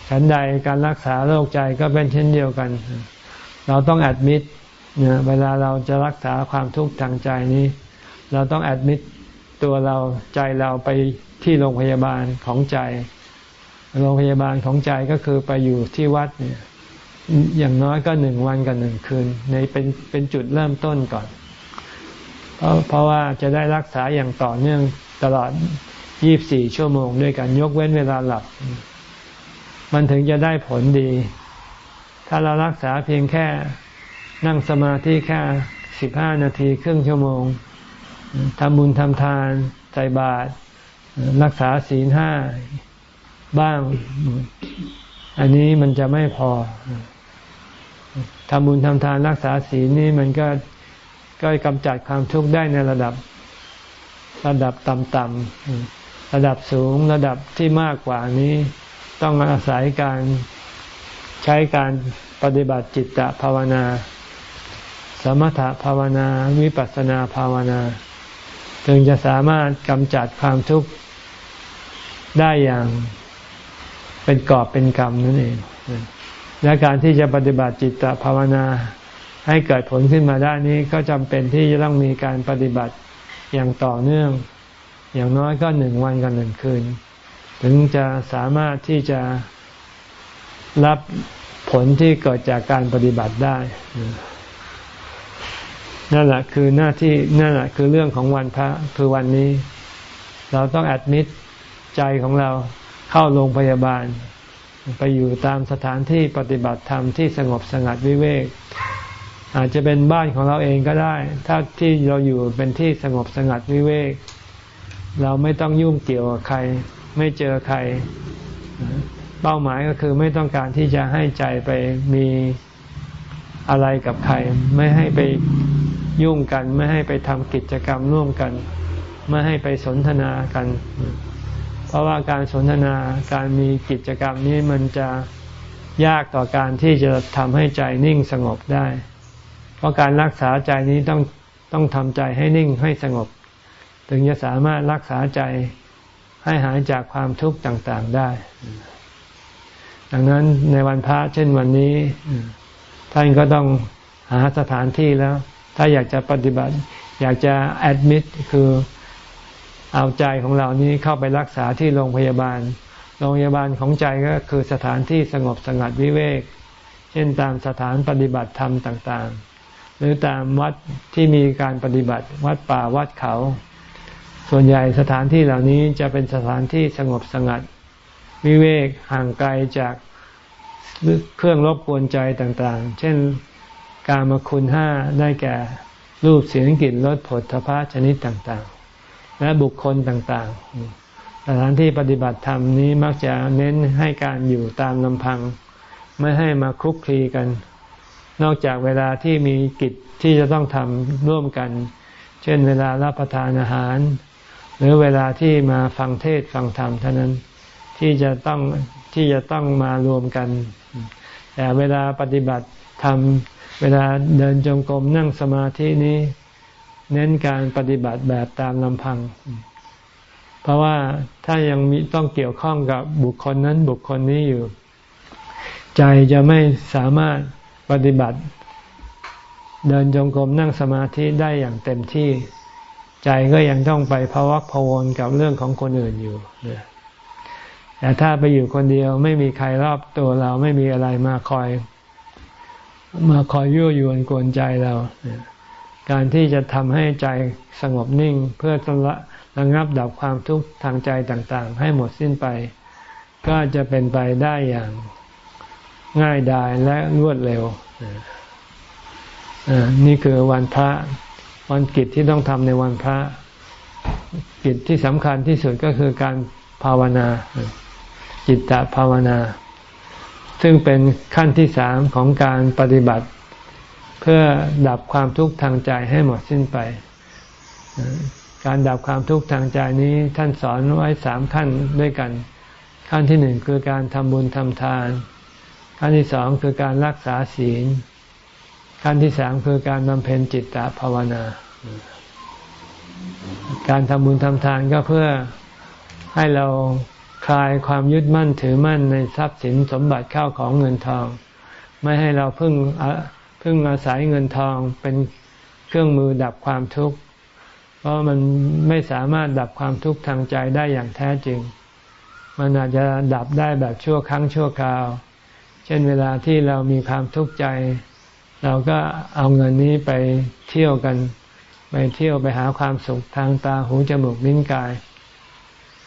ฉันใดการรักษาโรคใจก็เป็นเช่นเดียวกัน เราต้องแอดมิดเนี่ยเวลาเราจะรักษาความทุกข์ทางใจนี้ เราต้องแอดมิดตัวเราใจเราไปที่โรงพยาบาลของใจ โรงพยาบาลของใจก็คือไปอยู่ที่วัดเนี่ยอย่างน้อยก็หนึ่งวันกับหนึ่งคืน ในเป็นเป็นจุดเริ่มต้นก่อน เพราะเพราะว่าจะได้รักษาอย่างต่อเนื่องตลอดยี่บสี่ชั่วโมงด้วยกันยกเว้นเวลาหลับ มันถึงจะได้ผลดี ถ้าเรารักษาเพียงแค่นั่งสมาธิแค่สิบห้านาทีครึ่งชั่วโมงทำบุญทำทานใส่บาตรรักษาศีลห้าบ้าง อันนี้มันจะไม่พอทำบุญทำทานรักษาศีลนี่มันก็ ก็กำจัดความทุกข์ได้ในระดับ ระดับต่ำๆระดับสูงระดับที่มากกว่านี้ ต้องอาศัยการใช้การปฏิบัติจิตตภาวนา สมถภาวนา วิปัสสนาภาวนาจึงจะสามารถกำจัดความทุกข์ได้อย่างเป็นกอบเป็นกรรมนั่นเอง และการที่จะปฏิบัติจิตตภาวนา ให้เกิดผลขึ้นมาได้นี้ก็จำเป็นที่จะต้องมีการปฏิบัติอย่างต่อเนื่อง อย่างน้อยก็หนึ่งวันกับหนึ่งคืน ถึงจะสามารถที่จะรับผลที่เกิดจากการปฏิบัติได้นั่นแหละคือหน้าที่นั่นแหละคือเรื่องของวันพระคือวันนี้ เราต้องแอดมิดใจของเราเข้าโรงพยาบาล ไปอยู่ตามสถานที่ปฏิบัติธรรมที่สงบสงัดวิเวก อาจจะเป็นบ้านของเราเองก็ได้ ถ้าที่เราอยู่เป็นที่สงบสงัดวิเวก เราไม่ต้องยุ่งเกี่ยวกับใคร ไม่เจอใคร เป้าหมายก็คือไม่ต้องการที่จะให้ใจไปมีอะไรกับใคร ไม่ให้ไปยุ่งกัน ไม่ให้ไปทำกิจกรรมร่วมกัน ไม่ให้ไปสนทนากัน เพราะว่าการสนทนาการมีกิจกรรมนี้มันจะยากต่อการที่จะทำให้ใจนิ่งสงบได้ ราะการรักษาใจนี้ต้องต้องทำใจให้นิ่งให้สงบ ถึงจะสามารถรักษาใจให้หายจากความทุกข์ต่างๆได้ ดังนั้นในวันพระเช่นวันนี้ ท่านก็ต้องหาสถานที่แล้ว ถ้าอยากจะปฏิบัติ อยากจะแอดมิดคือเอาใจของเรานี้เข้าไปรักษาที่โรงพยาบาล โรงพยาบาลของใจก็คือสถานที่สงบสงัดวิเวก เช่นตามสถานปฏิบัติธรรมต่าง ๆ หรือตามวัดที่มีการปฏิบัติวัดป่าวัดเขา ส่วนใหญ่สถานที่เหล่านี้จะเป็นสถานที่สงบสงัด วิเวกห่างไกลจากเครื่องรบกวนใจต่างๆ เช่นการมาคุณห้าได้แก่รูปเสียงกลิ่นรสผลทพะชนิดต่างๆ และบุคคลต่างๆ สถานที่ปฏิบัติธรรมนี้มักจะเน้นให้การอยู่ตามลำพัง ไม่ให้มาคุกคลีกัน นอกจากเวลาที่มีกิจที่จะต้องทำร่วมกัน เช่นเวลารับประทานอาหาร หรือเวลาที่มาฟังเทศฟังธรรมเท่านั้นที่จะต้องที่จะต้องมารวมกัน แต่เวลาปฏิบัติทำเวลาเดินจงกรมนั่งสมาธินี้ เน้นการปฏิบัติแบบตามลำพัง เพราะว่าถ้ายังมีต้องเกี่ยวข้องกับบุคคลนั้นบุคคลนี้อยู่ ใจจะไม่สามารถ ปฏิบัติ เดินจงกรมนั่งสมาธิได้อย่างเต็มที่ใจก็ยังต้องไปภวักพวนกับเรื่องของคนอื่นอยู่แต่ถ้าไปอยู่คนเดียวไม่มีใครรอบตัวเราไม่มีอะไรมาคอย มาคอยยั่วยวนกวนใจเรา การที่จะทำให้ใจสงบนิ่งเพื่อละระงับดับความทุกข์ทางใจต่าง ๆ ให้หมดสิ้นไป ก็จะเป็นไปได้อย่าง ง่ายดายและรวดเร็วนี่คือวันพระวันกิจที่ต้องทำในวันพระ กิจที่สำคัญที่สุดก็คือการภาวนา จิตตภาวนา ซึ่งเป็นขั้นที่สามของการปฏิบัติ เพื่อดับความทุกข์ทางใจให้หมดสิ้นไป การดับความทุกข์ทางใจนี้ท่านสอนไว้สามขั้นด้วยกัน ขั้นที่หนึ่งคือการทำบุญทำทาน ขั้นที่สองคือการรักษาศีล ขั้นที่สามคือการบำเพ็ญจิตตภาวนา การทำบุญทำทานก็เพื่อให้เราคลายความยึดมั่นถือมั่นในทรัพย์สินสมบัติเข้าของเงินทอง ไม่ให้เราพึ่งพึ่งอาศัยเงินทองเป็นเครื่องมือดับความทุกข์เพราะมันไม่สามารถดับความทุกข์ทางใจได้อย่างแท้จริง มันอาจจะดับได้แบบชั่วครั้งชั่วคราว เช่นเวลาที่เรามีความทุกข์ใจ เราก็เอาเงินนี้ไปเที่ยวกัน ไปเที่ยวไปหาความสุขทางตาหูจมูกลิ้นกาย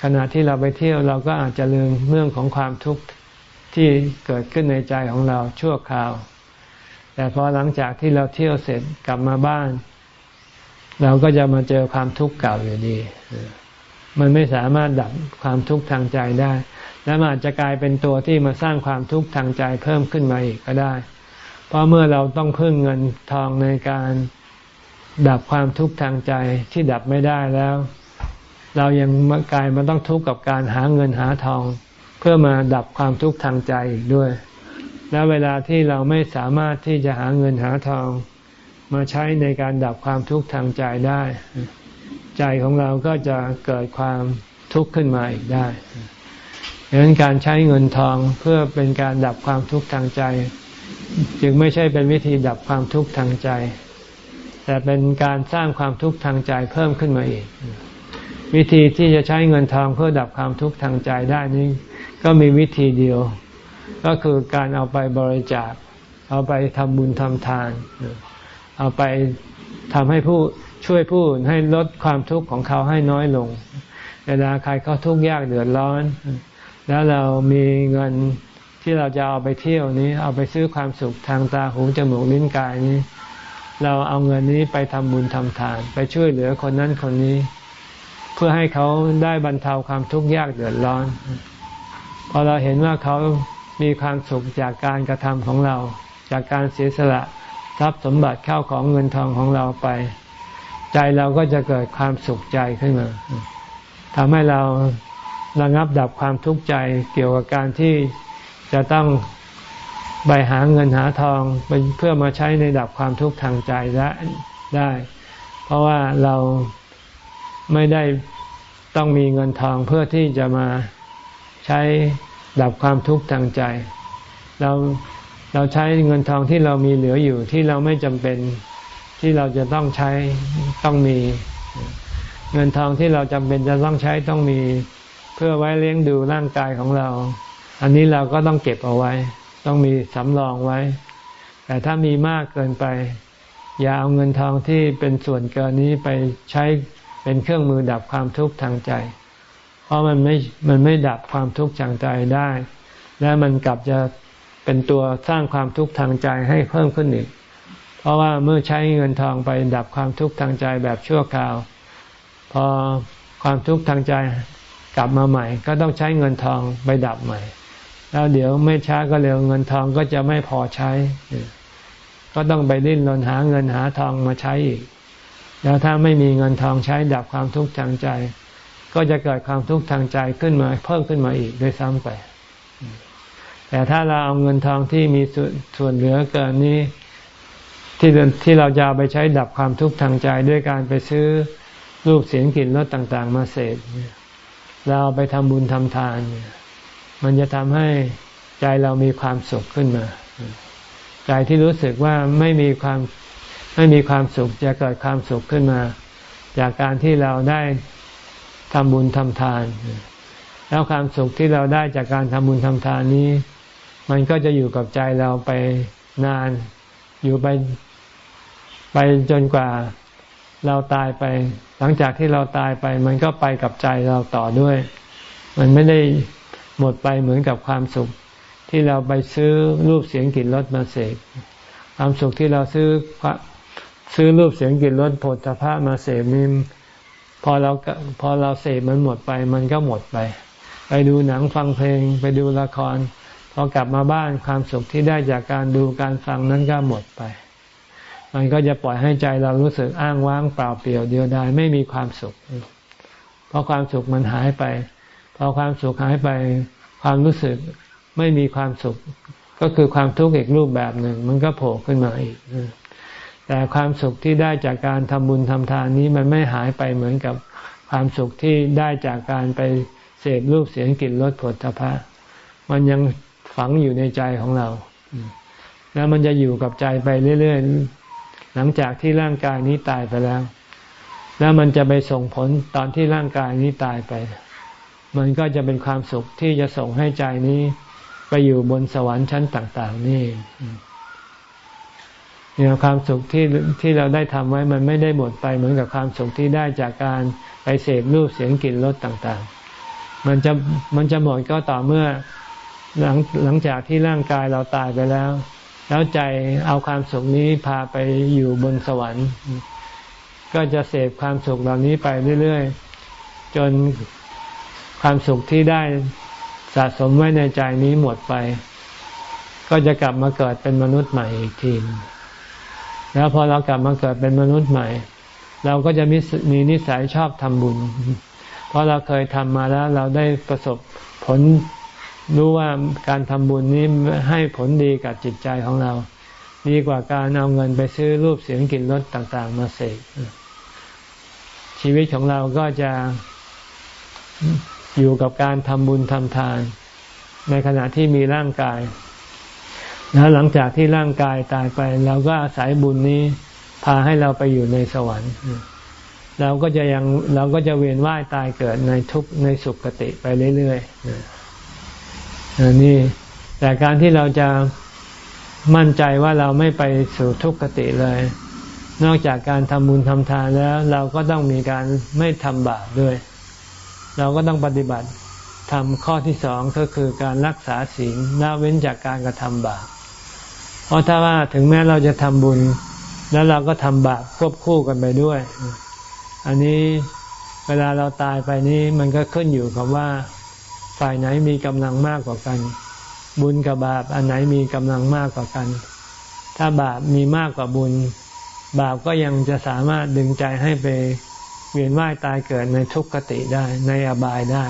ขณะที่เราไปเที่ยวเราก็อาจจะลืมเรื่องของความทุกข์ที่เกิดขึ้นในใจของเราชั่วคราว แต่พอหลังจากที่เราเที่ยวเสร็จกลับมาบ้าน เราก็จะมาเจอความทุกข์เก่าอยู่ดี มันไม่สามารถดับความทุกข์ทางใจได้ และมันอาจจะกลายเป็นตัวที่มาสร้างความทุกข์ทางใจเพิ่มขึ้นมาอีกก็ได้ เพราะเมื่อเราต้องพึ่งเงินทองในการดับความทุกข์ทางใจที่ดับไม่ได้แล้ว เรายังกลายมาต้องทุกข์กับการหาเงินหาทอง เพื่อมาดับความทุกข์ทางใจอีกด้วย แล้วเวลาที่เราไม่สามารถที่จะหาเงินหาทอง มาใช้ในการดับความทุกข์ทางใจได้ ใจของเราก็จะเกิดความทุกข์ขึ้นมาอีกได้ ดังนั้นการใช้เงินทองเพื่อเป็นการดับความทุกข์ทางใจ จึงไม่ใช่เป็นวิธีดับความทุกข์ทางใจ แต่เป็นการสร้างความทุกข์ทางใจเพิ่มขึ้นมาอีก วิธีที่จะใช้เงินทองเพื่อดับความทุกข์ทางใจได้นี้ ก็มีวิธีเดียว ก็คือการเอาไปบริจาค เอาไปทำบุญทำทาน เอาไปทำให้ผู้ช่วยผู้ให้ลดความทุกข์ของเขาให้น้อยลง เวลาใครเขาทุกข์ยากเดือดร้อน แล้วเรามีเงินที่เราจะเอาไปเที่ยวนี้ เอาไปซื้อความสุขทางตาหูจมูกลิ้นกายนี้ เราเอาเงินนี้ไปทำบุญทำทาน ไปช่วยเหลือคนนั้นคนนี้ เพื่อให้เขาได้บรรเทาความทุกข์ยากเดือดร้อน พอเราเห็นว่าเขามีความสุขจากการกระทำของเรา จากการเสียสละทรัพย์สมบัติเข้าของเงินทองของเราไป ใจเราก็จะเกิดความสุขใจขึ้นมาทำให้เรา ระงับดับความทุกข์ใจเกี่ยวกับการที่จะต้องไปหาเงินหาทองเพื่อมาใช้ในดับความทุกข์ทางใจได้ได้ เพราะว่าเราไม่ได้ต้องมีเงินทองเพื่อที่จะมาใช้ดับความทุกข์ทางใจ เราเราใช้เงินทองที่เรามีเหลืออยู่ที่เราไม่จำเป็นที่เราจะต้องใช้ต้องมี เงินทองที่เราจำเป็นจะต้องใช้ต้องมี เพื่อไว้เลี้ยงดูร่างกายของเรา อันนี้เราก็ต้องเก็บเอาไว้ ต้องมีสำรองไว้ แต่ถ้ามีมากเกินไป อย่าเอาเงินทองที่เป็นส่วนเกินนี้ไปใช้เป็นเครื่องมือดับความทุกข์ทางใจ เพราะมันไม่ มันไม่ดับความทุกข์ทางใจได้ และมันกลับจะเป็นตัวสร้างความทุกข์ทางใจให้เพิ่มขึ้นอีก เพราะว่าเมื่อใช้เงินทองไปดับความทุกข์ทางใจแบบชั่วคราว พอความทุกข์ทางใจ กลับมาใหม่ ก็ต้องใช้เงินทองไปดับใหม่ แล้วเดี๋ยวไม่ช้าก็เร็วเงินทองก็จะไม่พอใช้ ก็ต้องไปดิ้นรนหาเงินหาทองมาใช้อีก แล้วถ้าไม่มีเงินทองใช้ดับความทุกข์ทางใจ ก็จะเกิดความทุกข์ทางใจขึ้นมา เพิ่มขึ้นมาอีกด้วยซ้ำไป แต่ถ้าเราเอาเงินทองที่มีส่วนเหลือเกินนี้ที่ที่เราจะไปใช้ดับความทุกข์ทางใจด้วยการไปซื้อรูปเสียงกลิ่นรสต่าง ๆ มาเสพ เราไปทำบุญทำทาน มันจะทำให้ใจเรามีความสุขขึ้นมา ใจที่รู้สึกว่าไม่มีความไม่มีความสุขจะเกิดความสุขขึ้นมา จากการที่เราได้ทำบุญทำทาน แล้วความสุขที่เราได้จากการทำบุญทำทานนี้ มันก็จะอยู่กับใจเราไปนาน อยู่ไปไปจนกว่า เราตายไป หลังจากที่เราตายไป มันก็ไปกับใจเราต่อด้วย มันไม่ได้หมดไปเหมือนกับความสุข ที่เราไปซื้อรูปเสียงกลิ่นรสมาเสพความสุขที่เราซื้อซื้อรูปเสียงกลิ่นรสผลพระมาเสพนี่พอเราพอเราเสพมันหมดไป มันก็หมดไป ไปดูหนังฟังเพลง ไปดูละครพอกลับมาบ้านความสุขที่ได้จากการดูการฟังนั้นก็หมดไป มันก็จะปล่อยให้ใจเรารู้สึกอ้างว้างเปล่าเปลี่ยวเดียวดายไม่มีความสุข เพราะความสุขมันหายไป พอความสุขหายไป ความรู้สึกไม่มีความสุข ก็คือความทุกข์อีกรูปแบบหนึ่ง มันก็โผล่ขึ้นมาอีกแต่ความสุขที่ได้จากการทำบุญทำทานนี้มันไม่หายไปเหมือนกับความสุขที่ได้จากการไปเสพรูปเสียงกลิ่นรสผลตภะมันยังฝังอยู่ในใจของเรา แล้วมันจะอยู่กับใจไปเรื่อย หลังจากที่ร่างกายนี้ตายไปแล้ว แล้วมันจะไปส่งผลตอนที่ร่างกายนี้ตายไป มันก็จะเป็นความสุขที่จะส่งให้ใจนี้ไปอยู่บนสวรรค์ชั้นต่าง ๆ นี่เนี่ยความสุขที่ที่เราได้ทำไว้มันไม่ได้หมดไปเหมือนกับความสุขที่ได้จากการไปเสพรูปเสียงกลิ่นรสต่างๆ มันจะมันจะหมดก็ต่อเมื่อหลังหลังจากที่ร่างกายเราตายไปแล้ว แล้วใจเอาความสุขนี้พาไปอยู่บนสวรรค์ ก็จะเสพความสุขเหล่านี้ไปเรื่อยๆ จนความสุขที่ได้สะสมไว้ในใจนี้หมดไป ก็จะกลับมาเกิดเป็นมนุษย์ใหม่อีกทีแล้วพอเรากลับมาเกิดเป็นมนุษย์ใหม่ เราก็จะมีนิสัยชอบทำบุญ เพราะเราเคยทำมาแล้วเราได้ประสบผล รู้ว่าการทำบุญนี้ให้ผลดีกับจิตใจของเรา ดีกว่าการเอาเงินไปซื้อรูปเสียงกลิ่นรสต่างๆ มาเสกชีวิตของเราก็จะอยู่กับการทำบุญทำทาน ในขณะที่มีร่างกาย แล้วหลังจากที่ร่างกายตายไป เราก็อาศัยบุญนี้พาให้เราไปอยู่ในสวรรค์เราก็จะยังเราก็จะเวียนว่ายตายเกิดในทุกในสุขติไปเรื่อยๆ นี่แต่การที่เราจะมั่นใจว่าเราไม่ไปสู่ทุกขติเลย นอกจากการทำบุญทำทานแล้ว เราก็ต้องมีการไม่ทำบาปด้วย เราก็ต้องปฏิบัติทำข้อที่สองก็คือการรักษาศีลละเว้นจากการกระทำบาป เพราะถ้าว่าถึงแม้เราจะทำบุญ แล้วเราก็ทำบาปควบคู่กันไปด้วย อันนี้เวลาเราตายไปนี้มันก็ขึ้นอยู่กับว่า ฝ่ายไหนมีกำลังมากกว่ากัน บุญกับบาปอันไหนมีกำลังมากกว่ากัน ถ้าบาปมีมากกว่าบุญ บาปก็ยังจะสามารถดึงใจให้ไปเวียนว่ายตายเกิดในทุกขติได้ในอบายได้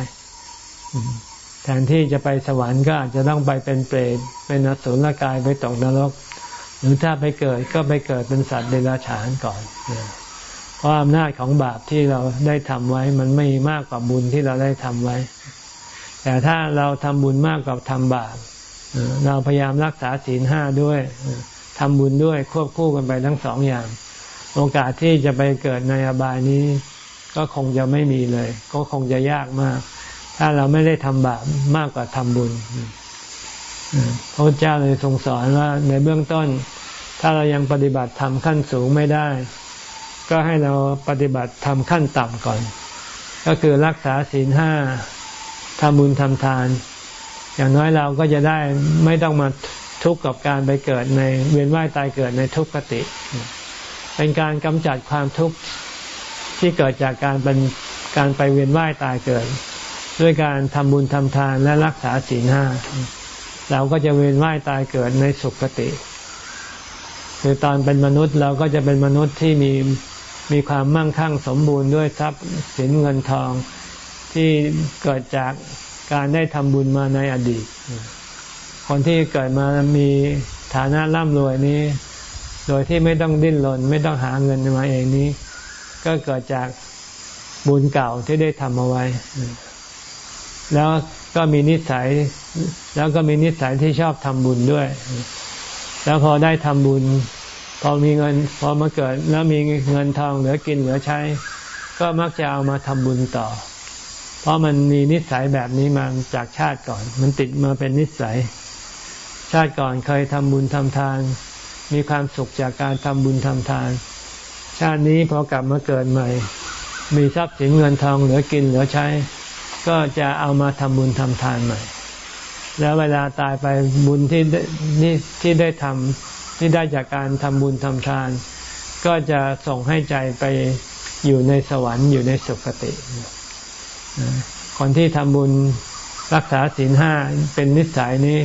แทนที่จะไปสวรรค์ก็อาจจะต้องไปเป็นเปรตเป็นอสุรกายไปตกนรก หรือถ้าไปเกิดก็ไปเกิดเป็นสัตว์เดรัจฉานก่อนเพราะอำนาจของบาปที่เราได้ทำไว้ มันไม่มากกว่าบุญที่เราได้ทำไว้ แต่ถ้าเราทำบุญมากกว่าทำบาปเราพยายามรักษาศีลห้าด้วยทำบุญด้วยควบคู่กันไปทั้งสองอย่าง โอกาสที่จะไปเกิดในอบายนี้ ก็คงจะไม่มีเลย ก็คงจะยากมาก ถ้าเราไม่ได้ทำบาปมากกว่าทำบุญพระเจ้าเลยทรงสอนว่าในเบื้องต้น ถ้าเรายังปฏิบัติทำขั้นสูงไม่ได้ ก็ให้เราปฏิบัติทำขั้นต่ำก่อน ก็คือรักษาศีลห้า ทำบุญทำทาน อย่างน้อยเราก็จะได้ไม่ต้องมาทุกข์กับการไปเกิดในเวียนว่ายตายเกิดในทุกขติ เป็นการกำจัดความทุกข์ที่เกิดจากการเป็นการไปเวียนว่ายตายเกิด ด้วยการทำบุญทำทานและรักษาศีลห้าเราก็จะเวียนว่ายตายเกิดในสุคติคือตอนเป็นมนุษย์เราก็จะเป็นมนุษย์ที่มีมีความมั่งคั่งสมบูรณ์ด้วยทรัพย์สินเงินทอง ที่เกิดจากการได้ทำบุญมาในอดีต คนที่เกิดมามีฐานะร่ำรวยนี้ โดยที่ไม่ต้องดิ้นรนไม่ต้องหาเงินมาเองนี้ ก็เกิดจากบุญเก่าที่ได้ทำเอาไว้ แล้วก็มีนิสัย แล้วก็มีนิสัยที่ชอบทำบุญด้วย แล้วพอได้ทำบุญ พอมีเงิน พอมาเกิดแล้วมีเงินทองเหลือกินเหลือใช้ ก็มักจะเอามาทำบุญต่อ เพราะมันมีนิสัยแบบนี้มาจากชาติก่อน มันติดมาเป็นนิสัย ชาติก่อนเคยทำบุญทำทาน มีความสุขจากการทำบุญทำทาน ชาตินี้พอกลับมาเกิดใหม่ มีทรัพย์สินเงินทองเหลือกินเหลือใช้ ก็จะเอามาทำบุญทำทานใหม่ แล้วเวลาตายไปบุญที่นี่ที่ได้ทำที่ได้จากการทำบุญทำทาน ก็จะส่งให้ใจไปอยู่ในสวรรค์อยู่ในสุคติ คนที่ทำบุญรักษาศีลห้าเป็นนิสัยนี้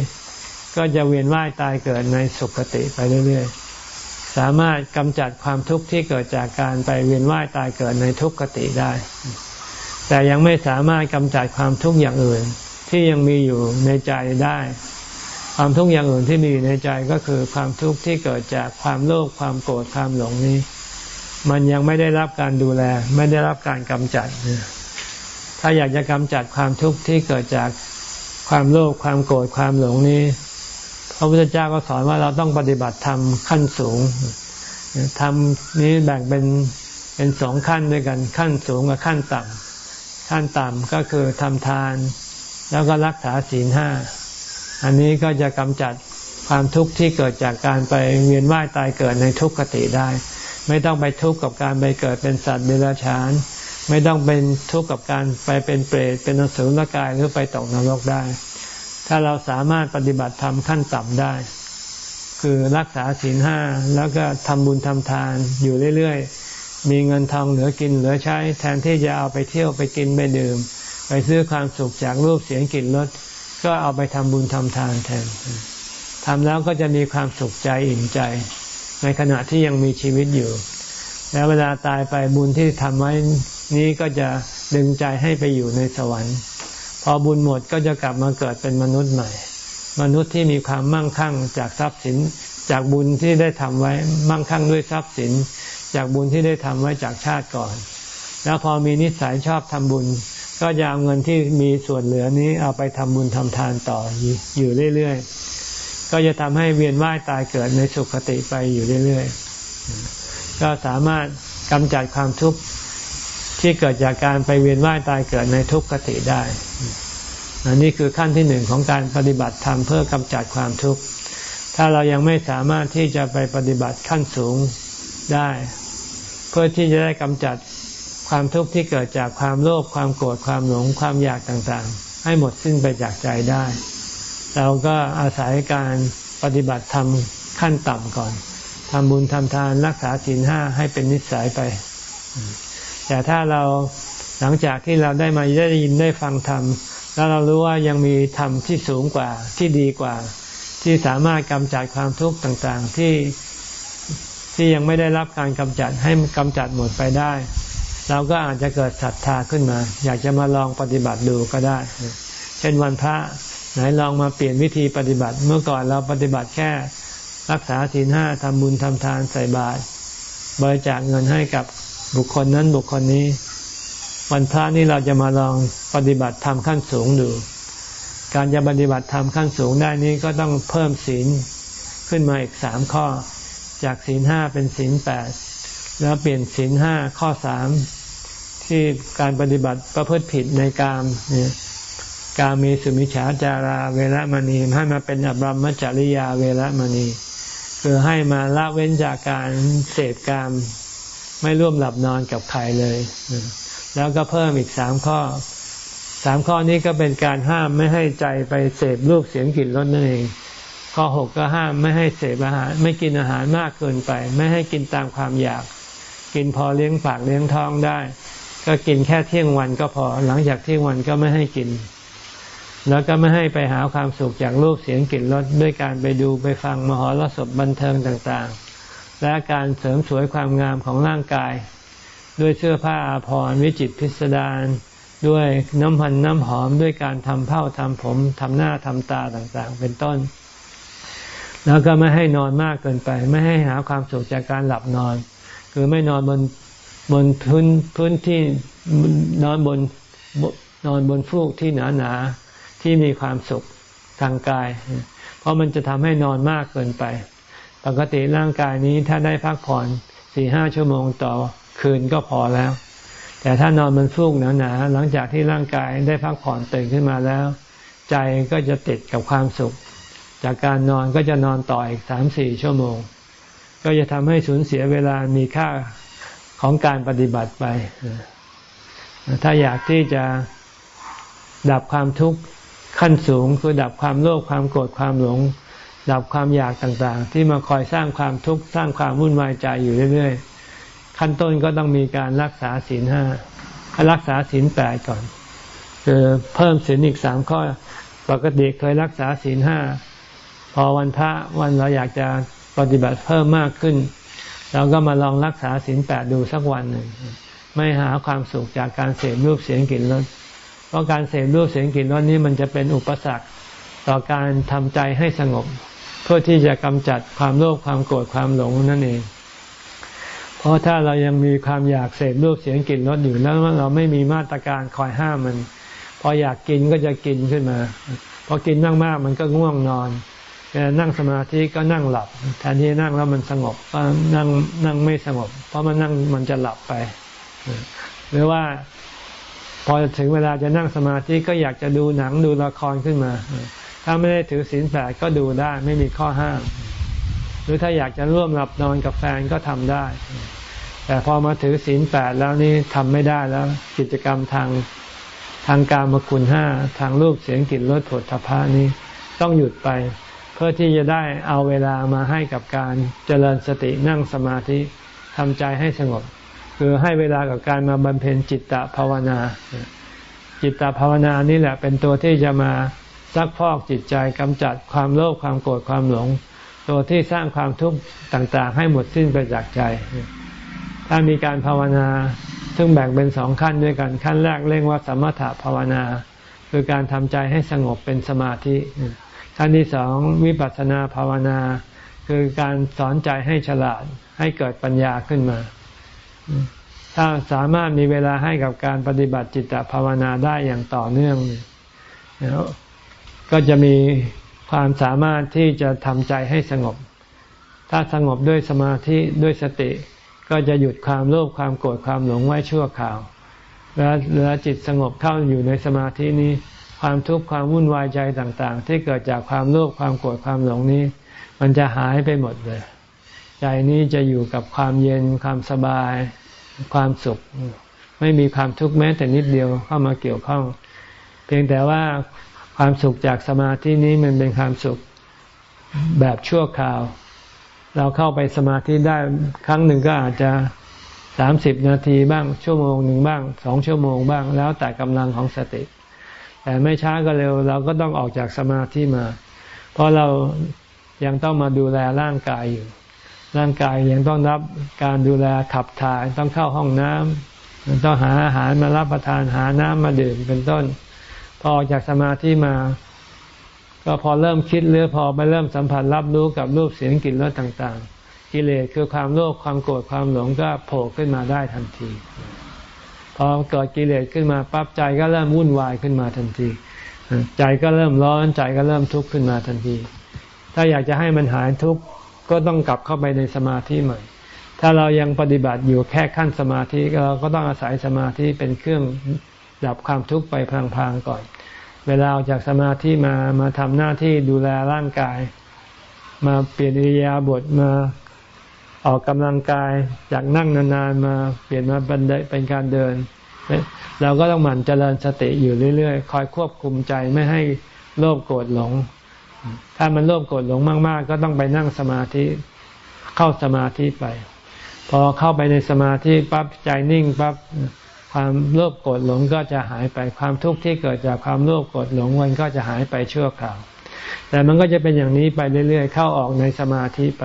ก็จะเวียนว่ายตายเกิดในสุคติไปเรื่อยๆ สามารถกำจัดความทุกข์ที่เกิดจากการไปเวียนว่ายตายเกิดในทุกขติได้ แต่ยังไม่สามารถกำจัดความทุกข์อย่างอื่นที่ยังมีอยู่ในใจได้ ความทุกข์อย่างอื่นที่มีอยู่ในใจก็คือความทุกข์ที่เกิดจากความโลภความโกรธความหลงนี้ มันยังไม่ได้รับการดูแล ไม่ได้รับการกำจัด ถ้าอยากจะกำจัดความทุกข์ที่เกิดจากความโลภความโกรธความหลงนี้พระพุทธเจ้าก็สอนว่าเราต้องปฏิบัติธรรมขั้นสูงธรรมนี้แบ่งเป็นเป็นสองขั้นด้วยกันขั้นสูงกับขั้นต่ำขั้นต่ำก็คือทำทาน แล้วก็รักษาศีลห้าอันนี้ก็จะกำจัดความทุกข์ที่เกิดจากการไปเวียนว่ายตายเกิดในทุกขติได้ ไม่ต้องไปทุกข์กับการไปเกิดเป็นสัตว์เดรัจฉาน ไม่ต้องเป็นทุกข์กับการไปเป็นเปรตเป็นอสุรกายหรือไปตกนรกได้ ถ้าเราสามารถปฏิบัติธรรมขั้นต่ำได้ คือรักษาศีลห้าแล้วก็ทำบุญทำทานอยู่เรื่อยๆ มีเงินทองเหลือกินเหลือใช้ แทนที่จะเอาไปเที่ยวไปกินไปดื่ม ไปซื้อความสุขจากรูปเสียงกลิ่นรสก็เอาไปทำบุญทำทานแทนทำแล้วก็จะมีความสุขใจอิ่มใจ ในขณะที่ยังมีชีวิตอยู่ แล้วเวลาตายไปบุญที่ทำไว้ นี้ก็จะดึงใจให้ไปอยู่ในสวรรค์ พอบุญหมดก็จะกลับมาเกิดเป็นมนุษย์ใหม่ มนุษย์ที่มีความมั่งคั่งจากทรัพย์สินจากบุญที่ได้ทำไว้มั่งคั่งด้วยทรัพย์สิน จากบุญที่ได้ทำไว้จากชาติก่อน แล้วพอมีนิสัยชอบทำบุญ ก็จะเอาเงินที่มีส่วนเหลือนี้เอาไปทำบุญทำทานต่ออยู่เรื่อยๆ ก็จะทำให้เวียนว่ายตายเกิดในสุคติไปอยู่เรื่อยๆ ก็สามารถกำจัดความทุกข์ ที่เกิดจากการไปเวียนว่ายตายเกิดในทุกขติได้อันนี้คือขั้นที่หนึ่งของการปฏิบัติธรรมเพื่อกำจัดความทุกข์ ถ้าเรายังไม่สามารถที่จะไปปฏิบัติขั้นสูงได้ เพื่อที่จะได้กำจัดความทุกข์ที่เกิดจากความโลภความโกรธความหลงความอยากต่างๆ ให้หมดสิ้นไปจากใจได้ เราก็อาศัยการปฏิบัติธรรมขั้นต่ำก่อนทำบุญทำทานรักษาศีลห้าให้เป็นนิสัยไป แต่ถ้าเราหลังจากที่เราได้มาได้ยินได้ฟังธรรมแล้วเรารู้ว่ายังมีธรรมที่สูงกว่าที่ดีกว่า ที่สามารถกำจัดความทุกข์ต่างๆที่ที่ยังไม่ได้รับการกำจัดให้กำจัดหมดไปได้ เราก็อาจจะเกิดศรัทธาขึ้นมา อยากจะมาลองปฏิบัติดูก็ได้ เช่นวันพระไหนลองมาเปลี่ยนวิธีปฏิบัติเมื่อก่อนเราปฏิบัติแค่ รักษาศีลห้าทำบุญทำทานใส่บาตรบริจาคเงินให้กับ บุคคลนั้นบุคคลนี้ วันพระนี้เราจะมาลองปฏิบัติธรรมขั้นสูงดู การจะปฏิบัติธรรมขั้นสูงได้นี้ก็ต้องเพิ่มศีลขึ้นมาอีกสามข้อ จากศีลห้าเป็นศีลแปดแล้วเปลี่ยนศีลห้าข้อสามที่การปฏิบัติประพฤติผิดในกามเนี่ยกามีสุมิฉาจาราเวรมณีให้มาเป็นอบรมจริยาเวรมณี คือให้มาละเว้นจากการเสพกาม ไม่ร่วมหลับนอนกับใครเลย แล้วก็เพิ่มอีกสามข้อสามข้อนี้ก็เป็นการห้ามไม่ให้ใจไปเสพรูปเสียงกลิ่นรสนั่นเอง ข้อหกก็ห้ามไม่ให้เสพอาหาร ไม่กินอาหารมากเกินไป ไม่ให้กินตามความอยาก กินพอเลี้ยงปากเลี้ยงท้องได้ ก็กินแค่เที่ยงวันก็พอ หลังจากเที่ยงวันก็ไม่ให้กิน แล้วก็ไม่ให้ไปหาความสุขจากรูปเสียงกลิ่นรสด้วยการไปดูไปฟังมหรสพบันเทิงต่างๆ และการเสริมสวยความงามของร่างกาย ด้วยเสื้อผ้าอาภรณ์วิจิตพิสดารด้วยน้ำพันน้ำหอมด้วยการทำเผ้าทำผมทำหน้าทำตาต่างๆ เป็นต้น แล้วก็ไม่ให้นอนมากเกินไป ไม่ให้หาความสุขจากการหลับนอน คือไม่นอนบนบนพื้นพื้นที่นอนบนนอนบนฟูกที่หนาหนาที่มีความสุขทางกาย เพราะมันจะทำให้นอนมากเกินไป ปกติร่างกายนี้ถ้าได้พักผ่อนสี่ห้าชั่วโมงต่อคืนก็พอแล้ว แต่ถ้านอนบนฟูกหนาหนาหลังจากที่ร่างกายได้พักผ่อนตื่นขึ้นมาแล้ว ใจก็จะติดกับความสุข จากการนอนก็จะนอนต่ออีกสามสี่ชั่วโมง ก็จะทำให้สูญเสียเวลามีค่าของการปฏิบัติไป ถ้าอยากที่จะดับความทุกข์ขั้นสูงคือดับความโลภความโกรธความหลง ดับความอยากต่างๆ ที่มาคอยสร้างความทุกข์สร้างความวุ่นวายใจอยู่เรื่อยๆ ขั้นต้นก็ต้องมีการรักษาศีลห้ารักษาศีลแปดก่อน คือเพิ่มศีลอีกสามข้อปกติเคยรักษาศีลห้าพอวันพระวันเราอยากจะปฏิบัติเพิ่มมากขึ้นเราก็มาลองรักษาศีลแปดดูสักวันหนึ่งไม่หาความสุขจากการเสพรูปเสียงกลิ่นรสเพราะการเสพรูปเสียงกลิ่นรสนี้มันจะเป็นอุปสรรค ต่อการทำใจให้สงบ เพื่อที่จะกำจัดความโลภความโกรธความหลงนั่นเอง เพราะถ้าเรายังมีความอยากเสพรูปเสียงกลิ่นรสอยู่แล้วเราไม่มีมาตรการคอยห้ามมัน พออยากกินก็จะกินขึ้นมา พอกินมากๆมันก็ง่วงนอนนั่งสมาธิก็นั่งหลับแทนที่นั่งแล้วมันสงบก็นั่งนั่งไม่สงบ เพราะมันนั่งมันจะหลับไป หรือว่าพอถึงเวลาจะนั่งสมาธิก็อยากจะดูหนังดูละครขึ้นมา ถ้าไม่ได้ถือศีลแปดก็ดูได้ไม่มีข้อห้าม หรือถ้าอยากจะร่วมหลับนอนกับแฟนก็ทำได้ แต่พอมาถือศีลแปดแล้วนี่ทำไม่ได้แล้ว กิจกรรมทางทางการมคุณห้าทางรูปเสียงกลิ่นรสผลทพะนี้ต้องหยุดไป เพื่อที่จะได้เอาเวลามาให้กับการเจริญสตินั่งสมาธิทำใจให้สงบ คือให้เวลากับการมาบำเพ็ญจิตตภาวนา จิตตภาวนานี่แหละเป็นตัวที่จะมา ซักพอกจิตใจกำจัดความโลภความโกรธความหลง ตัวที่สร้างความทุกข์ต่างๆ ให้หมดสิ้นไปจากใจ ถ้ามีการภาวนาซึ่งแบ่งเป็นสองขั้นด้วยกันขั้นแรกเรียกว่าสมถะภาวนา คือการทำใจให้สงบเป็นสมาธิขั้นที่สองวิปัสสนาภาวนา คือการสอนใจให้ฉลาดให้เกิดปัญญาขึ้นมาถ้าสามารถมีเวลาให้กับการปฏิบัติจิตตภาวนาได้อย่างต่อเนื่อง ก็จะมีความสามารถที่จะทำใจให้สงบ ถ้าสงบด้วยสมาธิด้วยสติ ก็จะหยุดความโลภความโกรธความหลงไว้ชั่วคราว แล้วเวลาจิตสงบเข้าอยู่ในสมาธินี้ ความทุกข์ความวุ่นวายใจต่างๆ ที่เกิดจากความโลภความโกรธความหลงนี้ มันจะหายไปหมดเลย ใจนี้จะอยู่กับความเย็นความสบาย ความสุข ไม่มีความทุกข์แม้แต่นิดเดียวเข้ามาเกี่ยวข้อง เพียงแต่ว่า ความสุขจากสมาธินี้มันเป็นความสุขแบบชั่วคราว เราเข้าไปสมาธิได้ครั้งหนึ่งก็อาจจะสามสิบนาทีบ้างชั่วโมงหนึ่งบ้างสองชั่วโมงบ้าง แล้วแต่กำลังของสติ แต่ไม่ช้าก็เร็ว เราก็ต้องออกจากสมาธิมา เพราะเรายังต้องมาดูแลร่างกายอยู่ ร่างกายยังต้องรับการดูแลขับถ่ายต้องเข้าห้องน้ำต้องหาอาหารมารับประทานหาน้ำมาดื่มเป็นต้น พอออกจากสมาธิมา ก็พอเริ่มคิดหรือพอไปเริ่มสัมผัสรับรู้กับรูปเสียงกลิ่นรสต่าง ๆ กิเลสคือความโลภความโกรธความหลงก็โผล่ขึ้นมาได้ทันที พอเกิดกิเลสขึ้นมาปั๊บใจก็เริ่มวุ่นวายขึ้นมาทันที ใจก็เริ่มร้อนใจก็เริ่มทุกข์ขึ้นมาทันที ถ้าอยากจะให้มันหายทุกข์ก็ต้องกลับเข้าไปในสมาธิใหม่ถ้าเรายังปฏิบัติอยู่แค่ขั้นสมาธิเราก็ต้องอาศัยสมาธิเป็นเครื่องดับความทุกข์ไปพลางๆก่อน เวลาออกจากสมาธิมามาทำหน้าที่ดูแลร่างกาย มาเปลี่ยนอิริยาบถมาออกกำลังกายจากนั่งนานๆมาเปลี่ยนมาเป็นเป็นการเดิน เราก็ต้องหมั่นเจริญสติอยู่เรื่อยๆ คอยควบคุมใจไม่ให้โลภโกรธหลง ถ้ามันโลภโกรธหลงมาก ๆ ก็ต้องไปนั่งสมาธิเข้าสมาธิไป พอเข้าไปในสมาธิปั๊บใจนิ่งปั๊บ ความโลภโกรธหลงก็จะหายไปความทุกข์ที่เกิดจากความโลภโกรธหลงมันก็จะหายไปชั่วคราว แต่มันก็จะเป็นอย่างนี้ไปเรื่อยๆ เข้าออกในสมาธิไป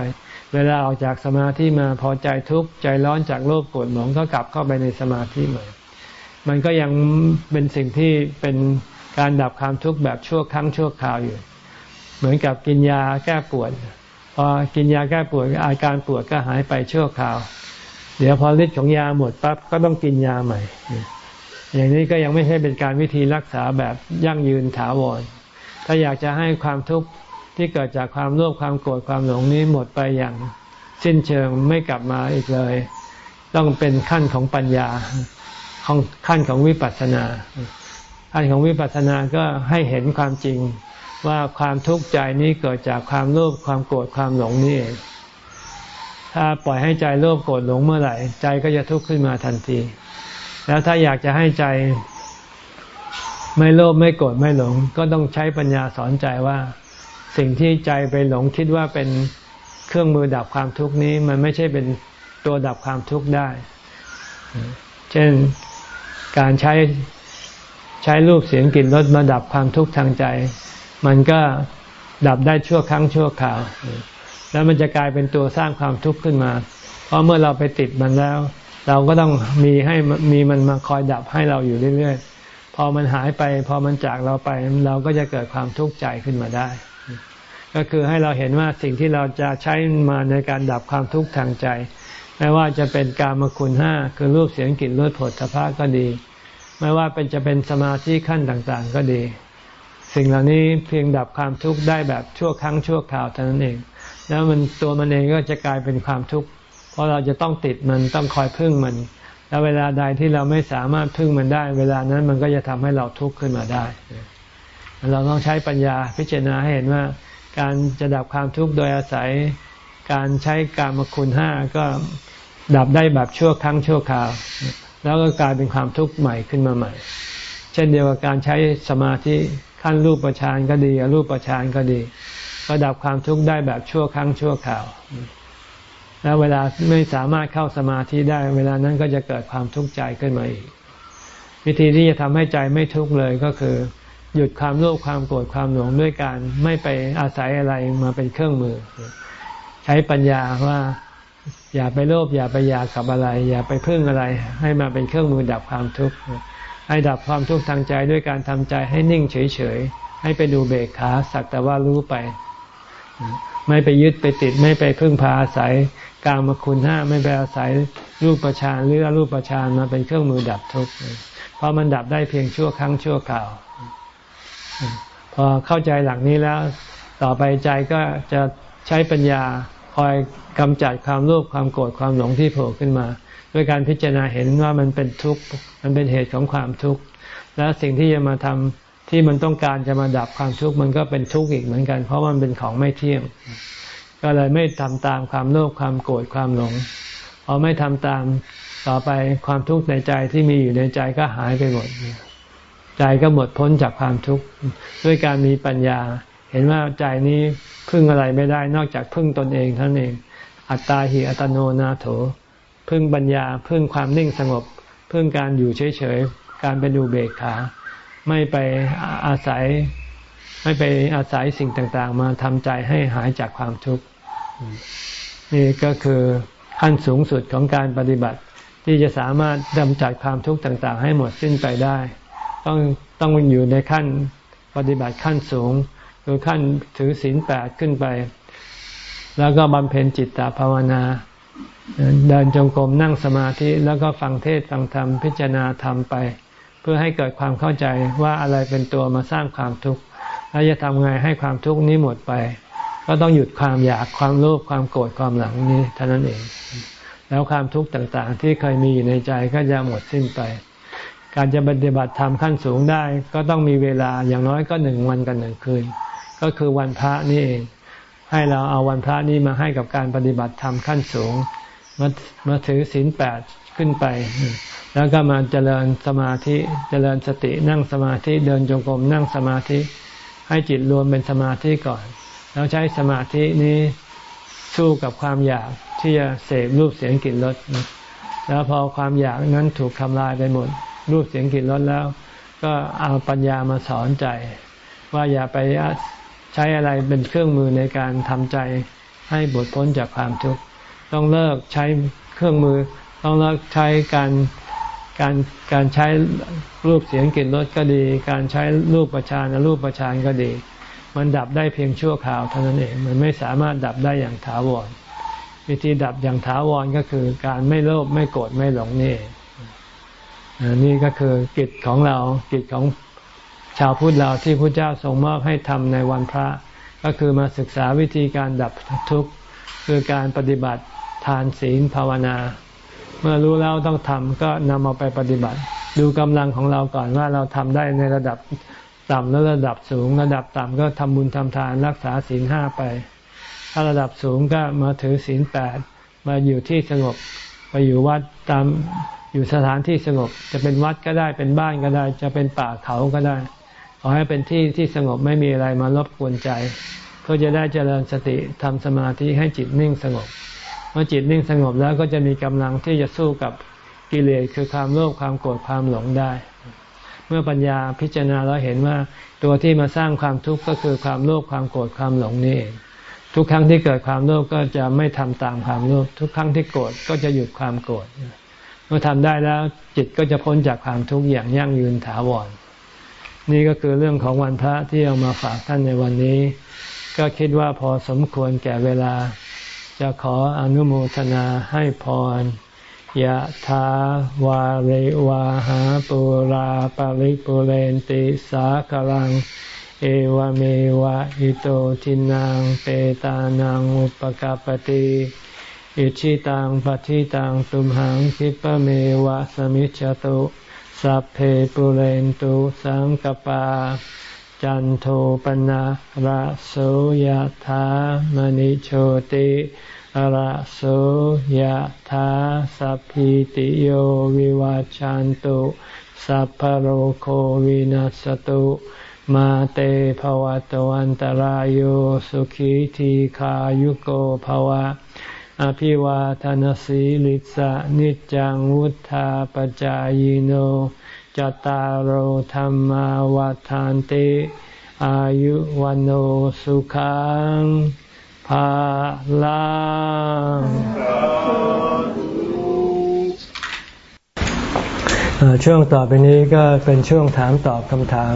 เวลาออกจากสมาธิมาพอใจทุกข์ใจร้อนจากโลภโกรธหลงก็กลับเข้าไปในสมาธิใหม่มันก็ยังเป็นสิ่งที่เป็นการดับความทุกข์แบบชั่วครั้งชั่วคราวอยู่ เหมือนกับกินยาแก้ปวดพอกินยาแก้ปวดอาการปวดก็หายไปชั่วคราว เดี๋ยวพอฤทธิ์ของยาหมดปั๊บก็ต้องกินยาใหม่ อย่างนี้ก็ยังไม่ใช่เป็นการวิธีรักษาแบบยั่งยืนถาวร ถ้าอยากจะให้ความทุกข์ที่เกิดจากความโลภความโกรธความหลงนี้หมดไปอย่างสิ้นเชิงไม่กลับมาอีกเลย ต้องเป็นขั้นของปัญญาของขั้นของวิปัสสนา ขั้นของวิปัสสนาก็ให้เห็นความจริงว่าความทุกข์ใจนี้เกิดจากความโลภความโกรธความหลงนี่เอง ถ้าปล่อยให้ใจโลภโกรธหลงเมื่อไหร่ ใจก็จะทุกข์ขึ้นมาทันที แล้วถ้าอยากจะให้ใจไม่โลภไม่โกรธไม่หลง ก็ต้องใช้ปัญญาสอนใจว่า สิ่งที่ใจไปหลงคิดว่าเป็นเครื่องมือดับความทุกข์นี้ มันไม่ใช่เป็นตัวดับความทุกข์ได้ เช่นการใช้ใช้รูปเสียงกลิ่นรสมาดับความทุกข์ทางใจ มันก็ดับได้ชั่วครั้งชั่วคราว แล้วมันจะกลายเป็นตัวสร้างความทุกข์ขึ้นมา เพราะเมื่อเราไปติดมันแล้ว เราก็ต้องมีให้มีมันมาคอยดับให้เราอยู่เรื่อยๆ พอมันหายไป พอมันจากเราไปเราก็จะเกิดความทุกข์ใจขึ้นมาได้ ก็คือให้เราเห็นว่าสิ่งที่เราจะใช้มาในการดับความทุกข์ทางใจ ไม่ว่าจะเป็นการมคุณห้าคือรูปเสียงกลิ่นรสผลสภาพก็ดี ไม่ว่าเป็นจะเป็นสมาธิขั้นต่างๆ ก็ดี สิ่งเหล่านี้เพียงดับความทุกข์ได้แบบชั่วครั้งชั่วคราวเท่านั้นเอง แล้วมันตัวมันเองก็จะกลายเป็นความทุกข์เพราะเราจะต้องติดมันต้องคอยพึ่งมัน แล้วเวลาใดที่เราไม่สามารถพึ่งมันได้ เวลานั้นมันก็จะทำให้เราทุกข์ขึ้นมาได้ เราต้องใช้ปัญญาพิจารณาให้เห็นว่า การจะดับความทุกข์โดยอาศัย การใช้การมคุณห้าก็ดับได้แบบชั่วครั้งชั่วคราว แล้วก็กลายเป็นความทุกข์ใหม่ขึ้นมาใหม่ เช่นเดียวกับการใช้สมาธิขั้นรูปประชานก็ดีรูปประชานก็ดี ก็ดับความทุกข์ได้แบบชั่วครั้งชั่วคราว แล้วเวลาไม่สามารถเข้าสมาธิได้ เวลานั้นก็จะเกิดความทุกข์ใจขึ้นมาอีก วิธีที่จะทำให้ใจไม่ทุกข์เลยก็คือ หยุดความโลภความโกรธความหลงด้วยการไม่ไปอาศัยอะไรมาเป็นเครื่องมือ ใช้ปัญญาว่าอย่าไปโลภอย่าไปอยากกับอะไร อย่าไปพึ่งอะไร ให้มาเป็นเครื่องมือดับความทุกข์ให้ดับความทุกข์ทางใจด้วยการทำใจให้นิ่งเฉยๆให้ไปดูเบกขาสักแต่ว่ารู้ไป ไม่ไปยึดไปติดไม่ไปพึ่งพาอาศัยกามคุณห้าไม่ไปอาศัยรูปประชานหรือรูปประชานมาเป็นเครื่องมือดับทุกข์เพราะมันดับได้เพียงชั่วครั้งชั่วคราว พอเข้าใจหลักนี้แล้ว ต่อไปใจก็จะใช้ปัญญาคอยกำจัดความโลภความโกรธความหลงที่โผล่ขึ้นมา ด้วยการพิจารณาเห็นว่ามันเป็นทุกข์มันเป็นเหตุของความทุกข์ แล้วสิ่งที่จะมาทำ ที่มันต้องการจะมาดับความทุกข์มันก็เป็นทุกข์อีกเหมือนกัน เพราะมันเป็นของไม่เที่ยง ก็เลยไม่ทำตามความโลภความโกรธความหลงพอไม่ทำตามต่อไปความทุกข์ในใจที่มีอยู่ในใจก็หายไปหมด ใจก็หมดพ้นจากความทุกข์ด้วยการมีปัญญา เห็นว่าใจนี้พึ่งอะไรไม่ได้นอกจากพึ่งตนเองท่านเอง อัตตาหิอัตโนนาโถ พึ่งปัญญาพึ่งความนิ่งสงบ พึ่งการอยู่เฉยๆการเป็นดูเบกขา ไม่ไปอาศัย ไม่ไปอาศัยสิ่งต่างๆ มาทำใจให้หายจากความทุกข์นี่ก็คือขั้นสูงสุดของการปฏิบัติ ที่จะสามารถดำจัดความทุกข์ต่างๆ ให้หมดสิ้นไปได้ ต้องต้องอยู่ในขั้นปฏิบัติขั้นสูงคือขั้นถือศีลแปดขึ้นไป แล้วก็บำเพ็ญจิตตภาวนาเดินจงกรมนั่งสมาธิแล้วก็ฟังเทศฟังธรรมพิจารณาธรรมไป พื่อให้เกิดความเข้าใจว่าอะไรเป็นตัวมาสร้างความทุกข์แล้วจะทำไงให้ความทุกข์นี้หมดไป ก็ต้องหยุดความอยากความโลภความโกรธความหลังนี้เท่านั้นเอง แล้วความทุกข์ต่างๆ ที่เคยมีอยู่ในใจก็จะหมดสิ้นไป การจะปฏิบัติธรรมขั้นสูงได้ ก็ต้องมีเวลาอย่างน้อยก็หนึ่งวันกันหนึ่งคืน ก็คือวันพระนี่เอง ให้เราเอาวันพระนี้มาให้กับการปฏิบัติธรรมขั้นสูงมามาถือศีลแปด ขึ้นไป แล้วก็มาเจริญสมาธิเจริญสตินั่งสมาธิเดินจงกรมนั่งสมาธิ ให้จิตรวมเป็นสมาธิก่อน แล้วใช้สมาธินี้สู้กับความอยากที่จะเสพรูปเสียงกลิ่นรสแล้วพอความอยากนั้นถูกทำลายไปหมด รูปเสียงกลิ่นรสแล้ว ก็เอาปัญญามาสอนใจ ว่าอย่าไปใช้อะไรเป็นเครื่องมือในการทำใจให้บดพ้นจากความทุกข์ต้องเลิกใช้เครื่องมือ ต้องเลิกใช้การการการใช้รูปเสียงกลิ่นรสก็ดี การใช้รูปประชานรูปประชานก็ดี มันดับได้เพียงชั่วคราวเท่านั้นเองมันไม่สามารถดับได้อย่างถาวรวิธีดับอย่างถาวรก็คือการไม่โลภไม่โกรธไม่หลงนี่นี่ก็คือกิจของเรากิจของชาวพุทธเราที่พระเจ้าทรงมอบให้ทำในวันพระ ก็คือมาศึกษาวิธีการดับทุกข์คือการปฏิบัติทานศีลภาวนา เมื่อรู้แล้วต้องทำก็นำเอาไปปฏิบัติ ดูกำลังของเราก่อนว่าเราทำได้ในระดับต่ำและระดับสูง ระดับต่ำก็ทำบุญทำทานรักษาศีลห้าไป ถ้าระดับสูงก็มาถือศีลแปดมาอยู่ที่สงบไปอยู่วัดตามอยู่สถานที่สงบ จะเป็นวัดก็ได้เป็นบ้านก็ได้ จะเป็นป่าเขาก็ได้ขอให้เป็นที่ที่สงบไม่มีอะไรมารบกวนใจ เพื่อจะได้เจริญสติทำสมาธิให้จิตนิ่งสงบ เมื่อจิตนิ่งสงบแล้วก็จะมีกำลังที่จะสู้กับกิเลสคือความโลภความโกรธความหลงได้ เมื่อปัญญาพิจารณาแล้วเห็นว่าตัวที่มาสร้างความทุกข์ก็คือความโลภความโกรธความหลงนี่เองทุกครั้งที่เกิดความโลภก็จะไม่ทำตามความโลภทุกครั้งที่โกรธก็จะหยุดความโกรธเมื่อทำได้แล้วจิตก็จะพ้นจากความทุกข์อย่างยั่งยืนถาวร นี่ก็คือเรื่องของวันพระที่เอามาฝากท่านในวันนี้ ก็คิดว่าพอสมควรแก่เวลา จะขออนุโมทนาให้พรยะถาวาริวาหาปุราปาริปุเรนติสาคลัง เอวเมวะอิโตทินังเปตานังอุปกาปติอิชิตังปฏิตังตุมหังคิปเมวะสมิจจตุสัพเพปุเรนตุสังกปา จันโทปนะระโสยธามณิโชติระโสยธาสัพพิติโยวิวาจันตุสัพพโรโควินัสตุมาเตภวะตวันตารโยสุขีทีขายุโกภวะ อภิวาทานสีลิสะนิจังวุธาปจายโน จตารโหธรรมวาทานติอายุวันโอสุขังภาลังช่วงต่อไปนี้ก็เป็นช่วงถามตอบคำถาม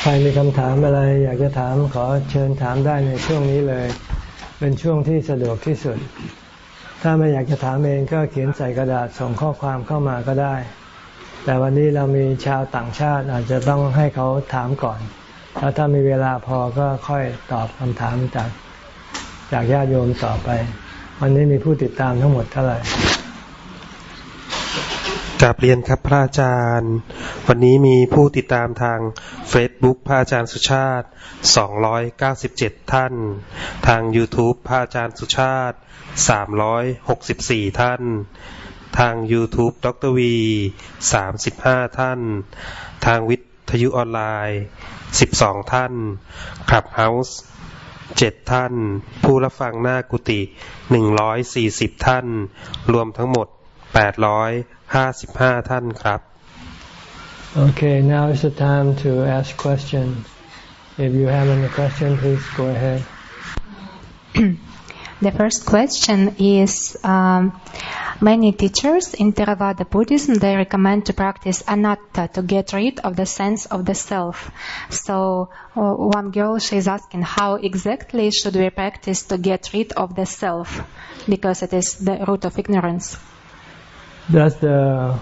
ใครมีคำถามอะไร อยากจะถามขอเชิญถามได้ในช่วงนี้เลย เป็นช่วงที่สะดวกที่สุด ถ้าไม่อยากจะถามเองก็เขียนใส่กระดาษส่งข้อความเข้ามาก็ได้ แต่วันนี้เรามีชาวต่างชาติอาจจะต้องให้เขาถามก่อน แล้วถ้ามีเวลาพอก็ค่อยตอบคำถามจากจากญาติโยมต่อไป วันนี้มีผู้ติดตามทั้งหมดเท่าไหร่กาบเรียนครับพระอาจารย์ วันนี้มีผู้ติดตามทาง Facebook พระอาจารย์สุชาติ 297 ท่าน ทาง YouTube พระอาจารย์สุชาติ 364 ท่าน ทาง YouTube ดรวี35ท่าน ทางวิทยุออนไลน์12ท่านคลับเฮาส์7ท่าน ผู้รับฟังหน้ากุฏิ140ท่าน รวมทั้งหมด800ห้าสิบห้าท่านครับ Okay, now is the time to ask questions. If you have any question, please go ahead. The first question is um, many teachers in Theravada Buddhism they recommend to practice anatta to get rid of the sense of the self. So uh, one girl she is asking how exactly should we practice to get rid of the self because it is the root of ignorance. That's the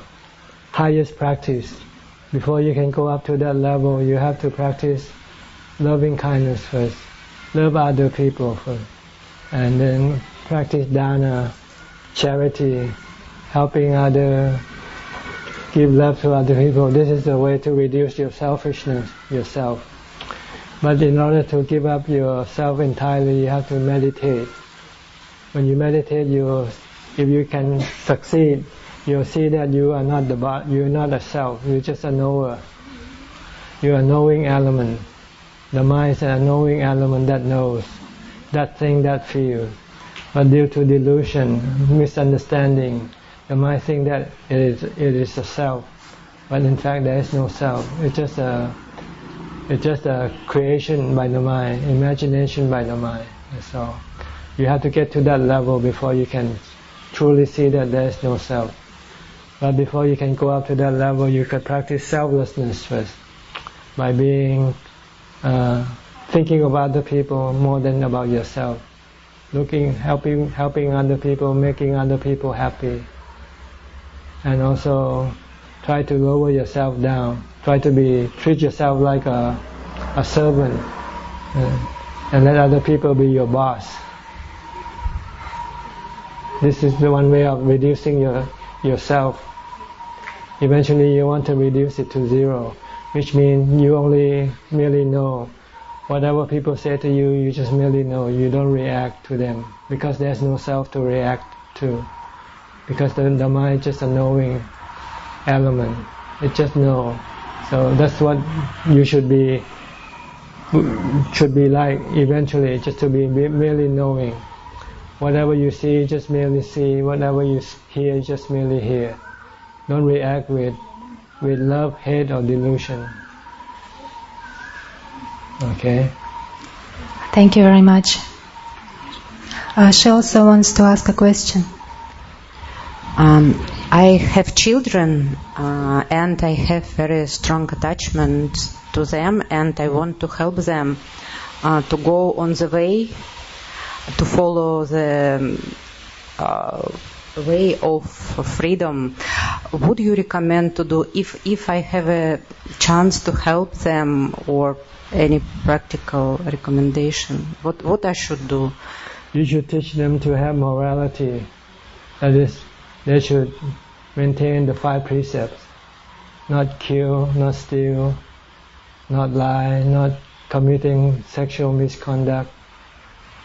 highest practice. Before you can go up to that level, you have to practice loving kindness first. Love other people first. And then practice dana, charity, helping other, give love to other people. This is the way to reduce your selfishness, yourself. But in order to give up yourself entirely, you have to meditate. When you meditate, you, if you can succeed, you'll see that you are not the you're not a self, you're just a knower. You're a knowing element. The mind is a knowing element that knows, that thing that feels. But due to delusion, misunderstanding, you might think that it is it is a self, but in fact there is no self. It's just a it's just a creation by the mind, imagination by the mind. So you have to get to that level before you can truly see that there is no self. But before you can go up to that level, you could practice selflessness first by being uh, thinking about other people more than about yourself. Looking, helping, helping other people, making other people happy, and also try to lower yourself down. Try to be treat yourself like a a servant, uh, and let other people be your boss. This is the one way of reducing your yourself. Eventually, you want to reduce it to zero, which means you only merely know whatever people say to you. You just merely know. You don't react to them because there's no self to react to. Because the, the mind is just a knowing element. It just know. So that's what you should be should be like eventually, just to be merely knowing. Whatever you see, just merely see. Whatever you hear, just merely hear. Don't react with with love, hate, or delusion. Okay. Thank you very much. Uh, she also wants to ask a question. Um, I have children uh, and I have very strong attachment to them and I want to help them uh, to go on the way to follow the uh, way of freedom. Would you recommend to do if if I have a chance to help them or any practical recommendation? What what I should do? You should teach them to have morality. That is they should maintain the five precepts. Not kill, not steal, not lie, not committing sexual misconduct,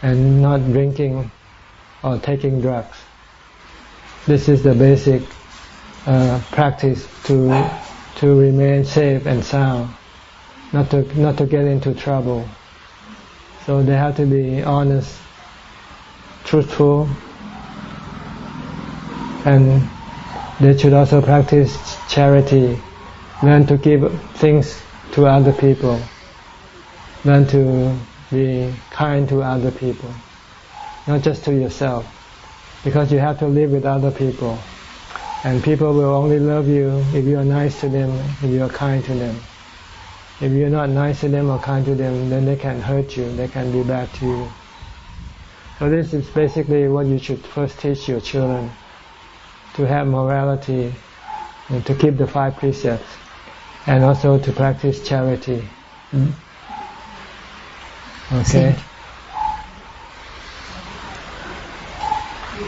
and not drinking or taking drugs. This is the basic uh, practice to to remain safe and sound, not to not to get into trouble. So they have to be honest, truthful, and they should also practice charity, learn to give things to other people, learn to be kind to other people, not just to yourself, because you have to live with other people, and people will only love you if you are nice to them, if you are kind to them. If you're not nice to them or kind to them, then they can hurt you, they can be bad to you. So this is basically what you should first teach your children to have morality and to keep the five precepts and also to practice charity. Mm. Okay.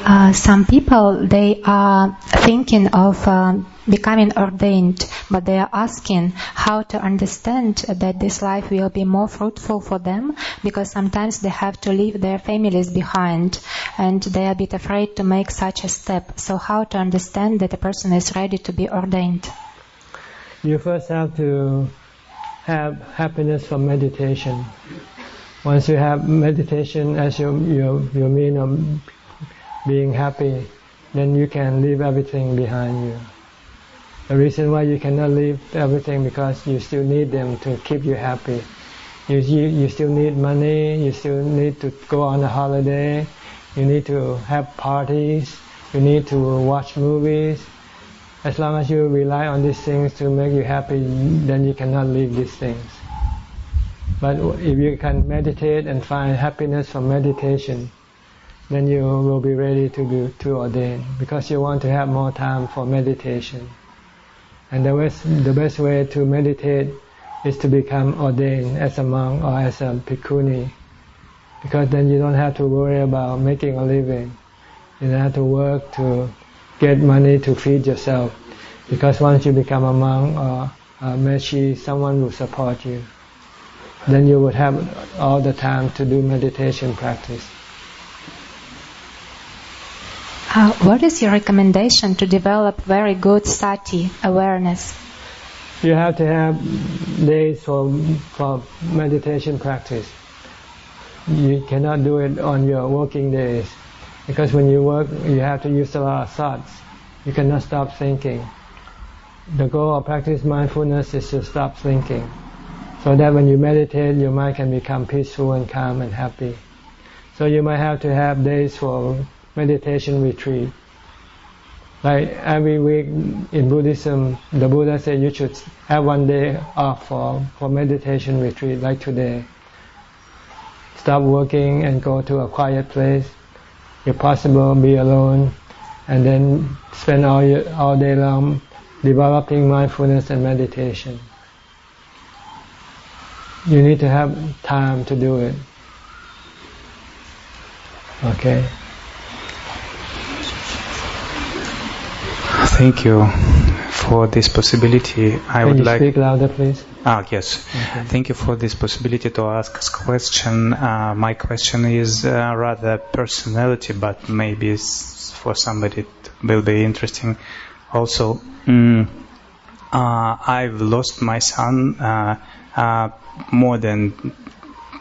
Uh, some people they are thinking of uh, becoming ordained, but they are asking how to understand that this life will be more fruitful for them because sometimes they have to leave their families behind and they are a bit afraid to make such a step. So how to understand that a person is ready to be ordained? You first have to have happiness from meditation. Once you have meditation as your your, your mean of being happy, then you can leave everything behind you. The reason why you cannot leave everything because you still need them to keep you happy. You, you, you still need money, you still need to go on a holiday, you need to have parties, you need to watch movies. As long as you rely on these things to make you happy, then you cannot leave these things. But if you can meditate and find happiness from meditation, then you will be ready to be to ordain because you want to have more time for meditation. And the best, the best way to meditate is to become ordained as a monk or as a bhikkhuni, because then you don't have to worry about making a living. You don't have to work to get money to feed yourself, because once you become a monk or a mechi, someone will support you. Then you would have all the time to do meditation practice. What is your recommendation to develop very good sati awareness? You have to have days for for meditation practice. You cannot do it on your working days because when you work, you have to use a lot of thoughts. You cannot stop thinking. The goal of practice mindfulness is to stop thinking. So that when you meditate, your mind can become peaceful and calm and happy. So you might have to have days for meditation retreat. Like every week in Buddhism, the Buddha said you should have one day off for, for meditation retreat, like today. Stop working and go to a quiet place. If possible, be alone, and then spend all, your, all day long developing mindfulness and meditation. You need to have time to do it. Okay. Thank you for this possibility. I Can would you like. speak louder, please? Ah, yes. Okay. Thank you for this possibility to ask a question. Uh, my question is uh, rather personality, but maybe it's for somebody it will be interesting. Also, mm, uh, I've lost my son uh, uh, more than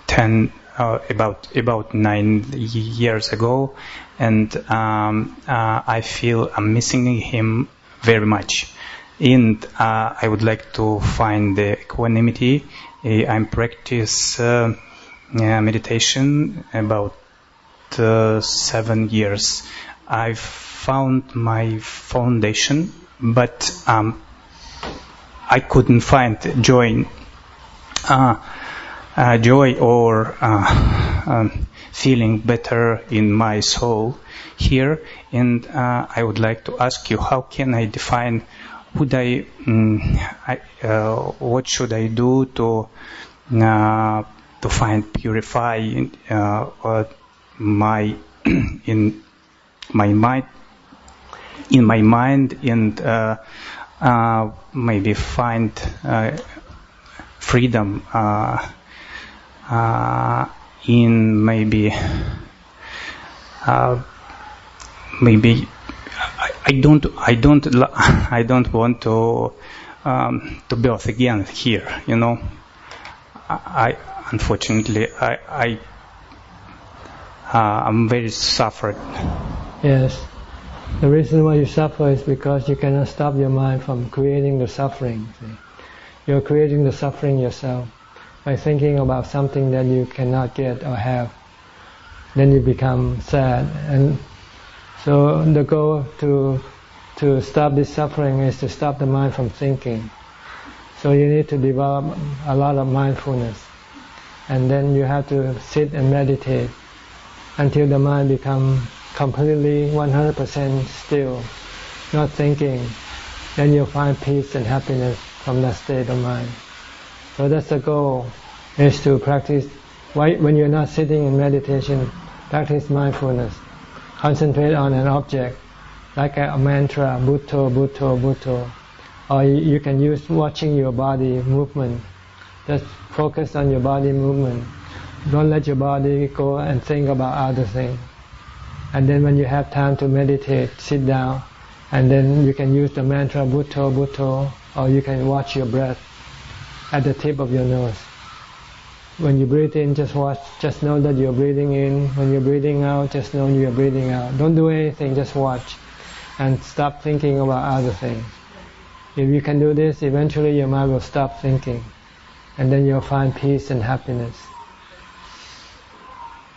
ten, uh, about about nine years ago, and um, uh, I feel I'm missing him very much. And uh, I would like to find the equanimity. Uh, I'm practice uh, uh, meditation about seven years. I've found my foundation, but um, I couldn't find joy, uh, uh, joy or uh, um, feeling better in my soul here. And uh, I would like to ask you, how can I define? Would I, mm, I uh, what should I do to uh, to find purify uh, my in my mind in my mind and uh, uh, maybe find uh, freedom uh, uh, in maybe uh, maybe I, I don't I don't I don't want to um, to birth again here you know I, I unfortunately I, I uh, I'm very suffered Yes. The reason why you suffer is because you cannot stop your mind from creating the suffering. See? You're creating the suffering yourself by thinking about something that you cannot get or have. Then you become sad. And so the goal to to stop this suffering is to stop the mind from thinking. So you need to develop a lot of mindfulness. And then you have to sit and meditate until the mind becomes completely 100% still, not thinking, then you'll find peace and happiness from that state of mind. So that's the goal, is to practice, when you're not sitting in meditation, practice mindfulness. Concentrate on an object, like a, mantra, Bhutto, Bhutto, Bhutto. Or you, can use watching your body movement. Just focus on your body movement. Don't let your body go and think about other things. And then when you have time to meditate, sit down, and then you can use the mantra Bhutto, Bhutto, or you can watch your breath at the tip of your nose. When you breathe in, just watch, just know that you're breathing in. When you're breathing out, just know you're breathing out. Don't do anything, just watch. And stop thinking about other things. If you can do this, eventually your mind will stop thinking. And then you'll find peace and happiness.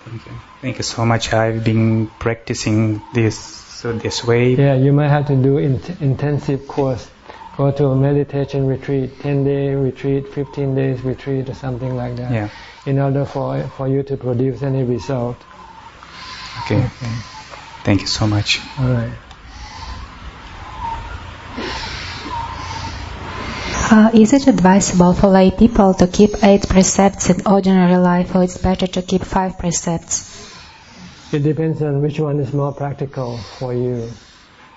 Thank you. Thank you so much. I've been practicing this so this way. Yeah, you might have to do in- intensive course. Go to a meditation retreat, 10 day retreat, 15 days retreat or something like that. Yeah. In order for, for you to produce any result. Okay. Thank you so much. Alright. Uh, is it advisable for lay people to keep eight precepts in ordinary life, or it's better to keep five precepts? It depends on which one is more practical for you.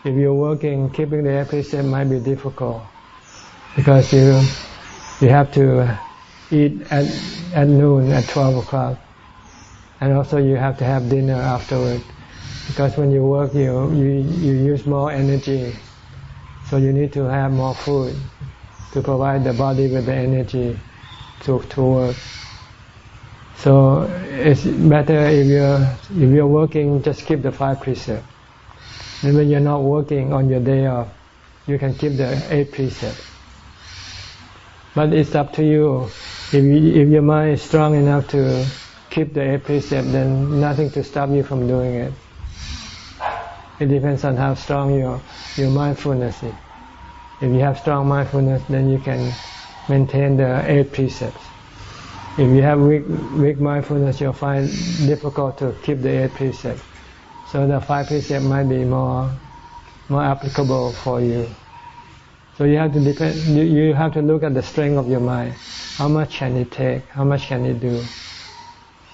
If you're working, keeping the precept might be difficult because you you have to eat at at noon at 12 o'clock, and also you have to have dinner afterward because when you work you you you use more energy, so you need to have more food to provide the body with the energy to to work. So it's better if you're if you're working, just keep the five precepts. And when you're not working on your day off, you can keep the eight precepts. But it's up to you. If you, if your mind is strong enough to keep the eight precepts, then nothing to stop you from doing it. It depends on how strong your your mindfulness is. If you have strong mindfulness, then you can maintain the eight precepts. If you have weak, weak mindfulness, you'll find difficult to keep the eight precepts. So the five precepts might be more more applicable for you. So you have to depend. You, you have to look at the strength of your mind. How much can it take? How much can it do?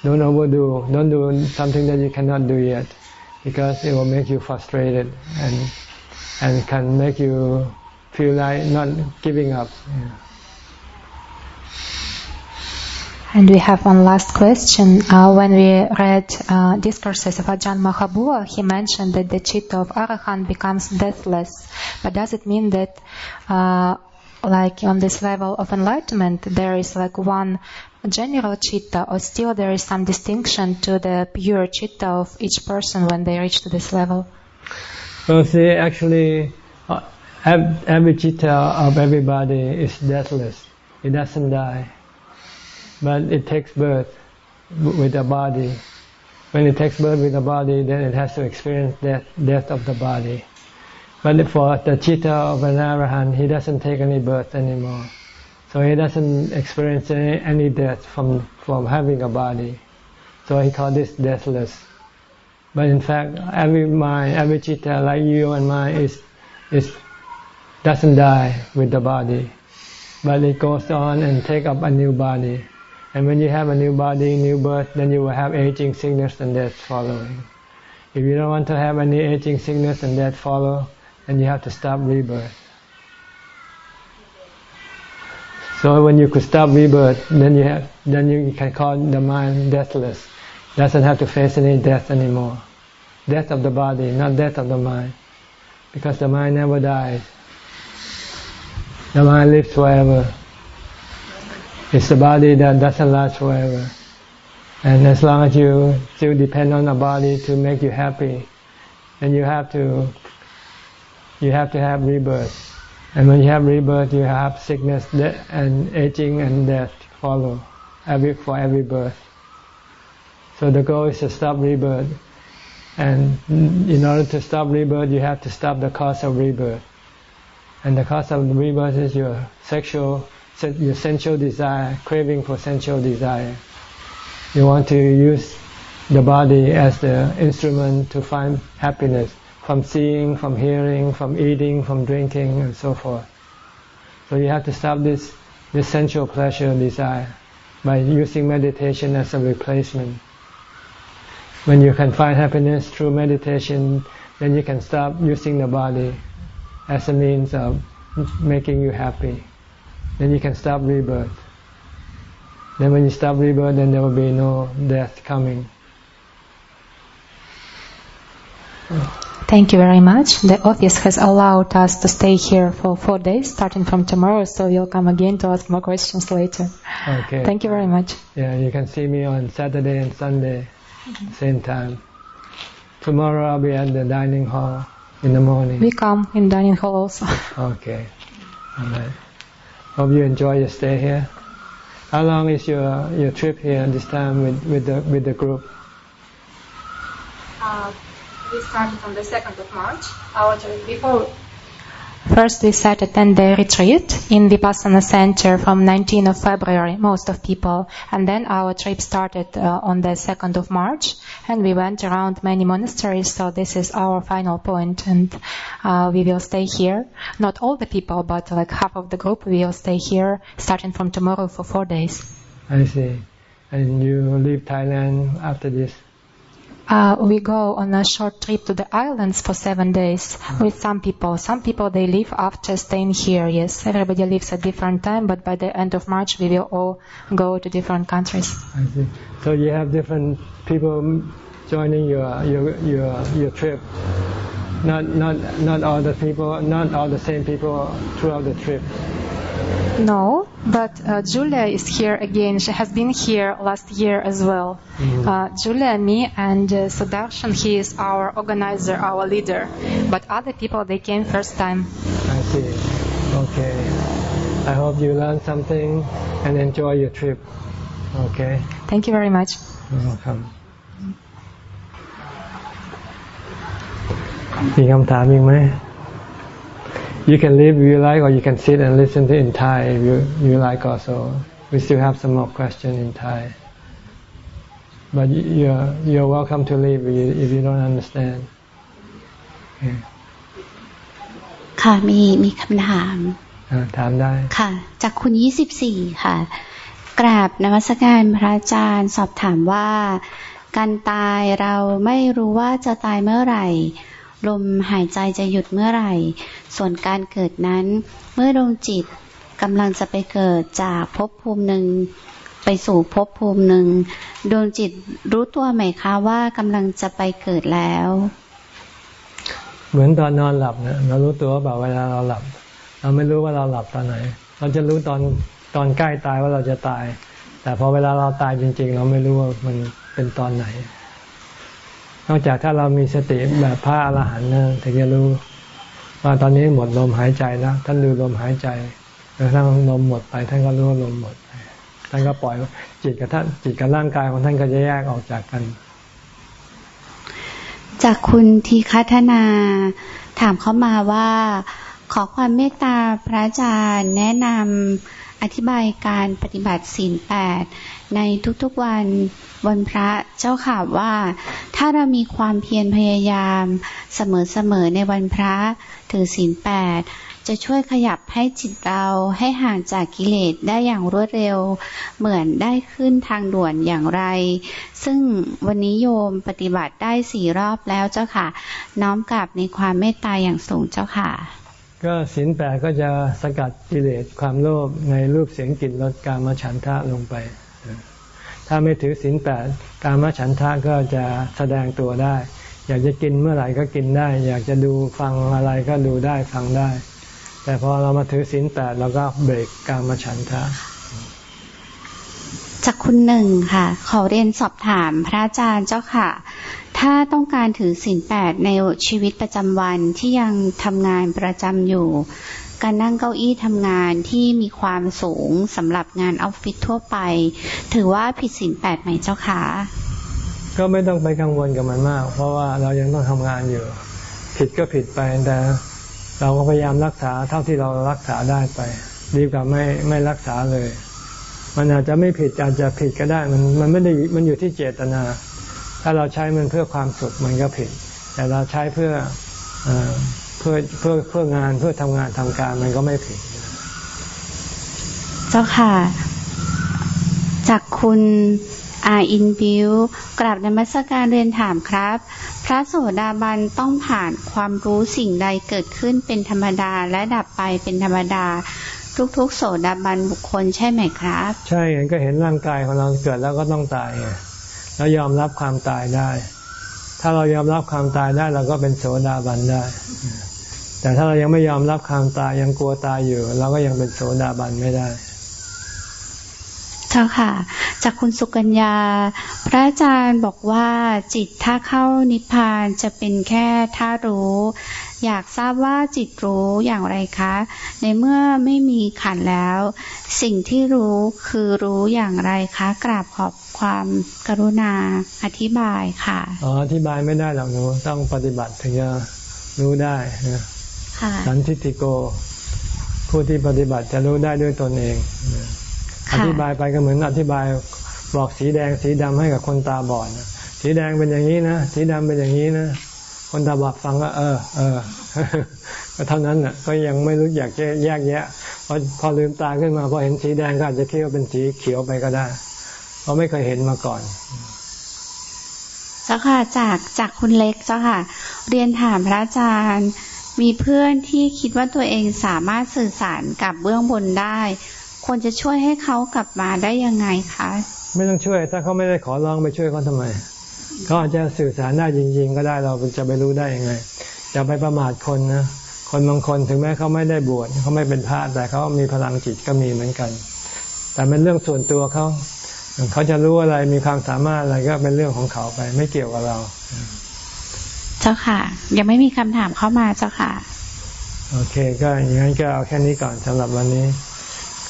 Don't overdo. Don't do something that you cannot do yet, because it will make you frustrated and and can make you feel like not giving up. Yeah. And we have one last question. Uh, when we read uh, discourses of Ajahn Mahabua, he mentioned that the chitta of Arahant becomes deathless. But does it mean that, uh, like on this level of enlightenment, there is like one general chitta, or still there is some distinction to the pure chitta of each person when they reach to this level? Well, see, actually, uh, every chitta of everybody is deathless. It doesn't die but it takes birth with the body. When it takes birth with the body, then it has to experience death, death of the body. But for uh, the chitta of an arahant, he doesn't take any birth anymore. So he doesn't experience any, any death from, from having a body. So he called this deathless. But in fact, every mind, every chitta, like you and mine, is, is, doesn't die with the body. But it goes on and take up a new body. And when you have a new body, new birth, then you will have aging, sickness, and death following. If you don't want to have any aging, sickness, and death follow, then you have to stop rebirth. So when you could stop rebirth, then you have, then you can call the mind deathless. Doesn't have to face any death anymore. Death of the body, not death of the mind, because the mind never dies. The mind lives forever. It's the body that doesn't last forever. And as long as you still depend on the body to make you happy, then you have to you have to have rebirth. And when you have rebirth, you have sickness and aging and death follow every for every birth. So the goal is to stop rebirth. And in order to stop rebirth, you have to stop the cause of rebirth. And the cause of rebirth is your sexual your sensual desire, craving for sensual desire. You want to use the body as the instrument to find happiness from seeing, from hearing, from eating, from drinking, and so forth. So you have to stop this, this sensual pleasure desire by using meditation as a replacement. When you can find happiness through meditation, then you can stop using the body as a means of making you happy then you can stop rebirth. Then when you stop rebirth, then there will be no death coming. Thank you very much. The office has allowed us to stay here for four days, starting from tomorrow, so you'll come again to ask more questions later. Okay. Thank you very much. Yeah, you can see me on Saturday and Sunday, same time. Tomorrow I'll be at the dining hall in the morning. We come in dining hall also. Okay. All right. Hope you enjoy your stay here. How long is your your trip here this time with with the with the group? Uh, we started on the second of March. Our before First, we set a 10-day retreat in the Vipassana Center from 19th of February, most of people. And then our trip started uh, on the 2nd of March, and we went around many monasteries. So this is our final point, and uh, we will stay here. Not all the people, but like half of the group, will stay here starting from tomorrow for four days. I see. And you leave Thailand after this? Uh, we go on a short trip to the islands for seven days with some people. Some people they leave after staying here. Yes, everybody leaves at different time, but by the end of March we will all go to different countries. I see. So you have different people joining your your your your trip. Not not not all the people, not all the same people throughout the trip. No, but uh, Julia is here again. She has been here last year as well. Mhm. Uh, Julia, me, and uh, Sudarshan, he is our organizer, our leader. But other people, they came first time. I see. Okay. I hope you learn something and enjoy your trip. Okay. Thank you very much. You're welcome. มีคำถามอีกไหม You can leave if you like or you can sit and listen to in Thai if you, you like also. We still have some more questions in Thai. But you- you're, you're welcome to leave if you, if you don't understand. Okay. ค่ะมีมีคำถามอ่าถามได้ค่ะ จากคุณ24ค่ะ กราบนมัสการพระอาจารย์สอบถามว่า การตายเราไม่รู้ว่าจะตายเมื่อไหร่ ลมหายใจจะหยุดเมื่อไหร่ ส่วนการเกิดนั้น เมื่อดวงจิตกำลังจะไปเกิดจากภพภูมิหนึ่งไปสู่ภพภูมิหนึ่งดวงจิตรู้ตัวไหมคะว่ากำลังจะไปเกิดแล้ว เหมือนตอนนอนหลับเนี่ยเรารู้ตัวว่าแบบเวลาเราหลับ เราไม่รู้ว่าเราหลับตอนไหน เราจะรู้ตอนตอนใกล้ตายว่าเราจะตาย แต่พอเวลาเราตายจริง ๆ เราไม่รู้ว่ามันเป็นตอนไหน นอกจากถ้าเรามีสติแบบพระอรหันต์นถึงจะรู้ว่าตอนนี้หมดลมหายใจแล้วท่านดูลมหายใจแล้วถ้าลมหมดไป ท่านก็รู้ว่าลมหมดไปท่านก็ปล่อยจิตกับท่านจิตกับร่างกายของท่านก็จะแยกออกจากกัน จากคุณทีคัฒนาถามเข้ามาว่าขอความเมตตาพระอาจารย์แนะนำอธิบายการปฏิบัติศีลแปดในทุกๆวัน วันพระเจ้าข่าวว่า ถ้าเรามีความเพียรพยายามเสมอๆในวันพระถือศีลแปดจะช่วยขยับให้จิตเราให้ห่างจากกิเลสได้อย่างรวดเร็ว เหมือนได้ขึ้นทางด่วนอย่างไร ซึ่งวันนี้โยมปฏิบัติได้สี่รอบแล้วเจ้าค่ะ น้อมกลับในความเมตตาอย่างสูงเจ้าค่ะ ก็ศีลแปดก็จะสกัดกิเลสความโลภในรูปเสียงกลิ่นรสกามฉันทะลงไป ถ้าไม่ถือศีลแปดกามฉันทะก็จะแสดงตัวได้ อยากจะกินเมื่อไหร่ก็กินได้ อยากจะดูฟังอะไรก็ดูได้ฟังได้ แต่พอเรามาถือศีลแปดเราก็เบรกกามฉันทะจากคุณหนึ่งค่ะ ขอเรียนสอบถามพระอาจารย์เจ้าค่ะ ถ้าต้องการถือศีลแปดในชีวิตประจำวันที่ยังทำงานประจำอยู่ การนั่งเก้าอี้ทำงานที่มีความสูงสำหรับงานออฟฟิศทั่วไป ถือว่าผิดศีลแปดไหมเจ้าค่ะก็ไม่ต้องไปกังวลกับมันมาก เพราะว่าเรายังต้องทำงานอยู่ ผิดก็ผิดไปแต่เราก็พยายามรักษาเท่าที่เรารักษาได้ไป ดีกว่าไม่ไม่รักษาเลย มันอาจจะไม่ผิดอาจจะผิดก็ได้ มันมันไม่ได้มันอยู่ที่เจตนา ถ้าเราใช้มันเพื่อความสุขมันก็ผิด แต่เราใช้เพื่ออ พื่อเพื่อเพื่องานเพื่อทำงานทำการมันก็ไม่ผิด เจ้าค่ะ จากคุณอาอินบิวกราบนมัสการเรียนถามครับ พระโสดาบันต้องผ่านความรู้สิ่งใดเกิดขึ้นเป็นธรรมดาและดับไปเป็นธรรมดา ทุกๆ โสดาบันบุคคลใช่ไหมครับ ใช่ไงก็เห็นร่างกายของเราเกิดแล้วก็ต้องตายไงแล้วยอมรับความตายได้ ถ้าเรายอมรับความตายได้เราก็เป็นโสดาบันได้ แต่ถ้าเรายังไม่ยอมรับความตายยังกลัวตายอยู่ เราก็ยังเป็นโสดาบันไม่ได้เจ้าค่ะ จากคุณสุกัญญา พระอาจารย์บอกว่าจิตถ้าเข้านิพพานจะเป็นแค่ท่ารู้ อยากทราบว่าจิตรู้อย่างไรคะ ในเมื่อไม่มีขันธ์แล้ว สิ่งที่รู้คือรู้อย่างไรคะ กราบขอบความกรุณาอธิบายค่ะ อ๋อ อธิบายไม่ได้หรอกหนูต้องปฏิบัติถึงจะรู้ได้นะค่ะ สันทิฏฐิโก ผู้ที่ปฏิบัติจะรู้ได้ด้วยตนเองนะค่ะอธิบายไปก็เหมือนอธิบายบอกสีแดงสีดำให้กับคนตาบอดนะสีแดงเป็นอย่างนี้นะสีดำเป็นอย่างนี้นะคนตาบอดฟังก็เออ เออก็เท่านั้นน่ะ ก็ยังไม่รู้อยากจะแยกแยะพอพอลืมตาขึ้นมาพอเห็นสีแดงก็อาจจะคิดว่าเป็นสีเขียวไปก็ได้เพราะไม่เคยเห็นมาก่อนเจ้าค่ะจากจากคุณเล็กเจ้าค่ะ เรียนถามพระอาจารย์ มีเพื่อนที่คิดว่าตัวเองสามารถสื่อสารกับเบื้องบนได้ ควรจะช่วยให้เขากลับมาได้ยังไงคะ ไม่ต้องช่วย ถ้าเขาไม่ได้ขอร้องไปช่วยเขาทำไมเขาอาจจะสื่อสารได้จริง ๆ ก็ได้เราจะไปรู้ได้ยังไงอย่าไปประมาทคนนะคนบางคนถึงแม้เขาไม่ได้บวชเขาไม่เป็นพระแต่เขามีพลังจิตก็มีเหมือนกัน แต่เป็นเรื่องส่วนตัวเขาเขาจะรู้อะไรมีความสามารถอะไรก็เป็นเรื่องของเขาไป ไม่เกี่ยวกับเรา จ้าค่ะ ยังไม่มีคำถามเข้ามาเจ้าค่ะ โอเค ก็อย่างนั้นก็เอาแค่นี้ก่อนสำหรับวันนี้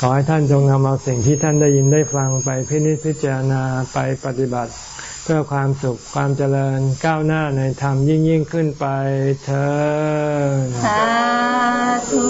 ขอให้ท่านจงนำเอาสิ่งที่ท่านได้ยินได้ฟังไปพิณิจพิจารณาไปปฏิบัติ เพื่อความสุขความเจริญก้าวหน้าในธรรมยิ่งยิ่งขึ้นไปเถิดสาธุ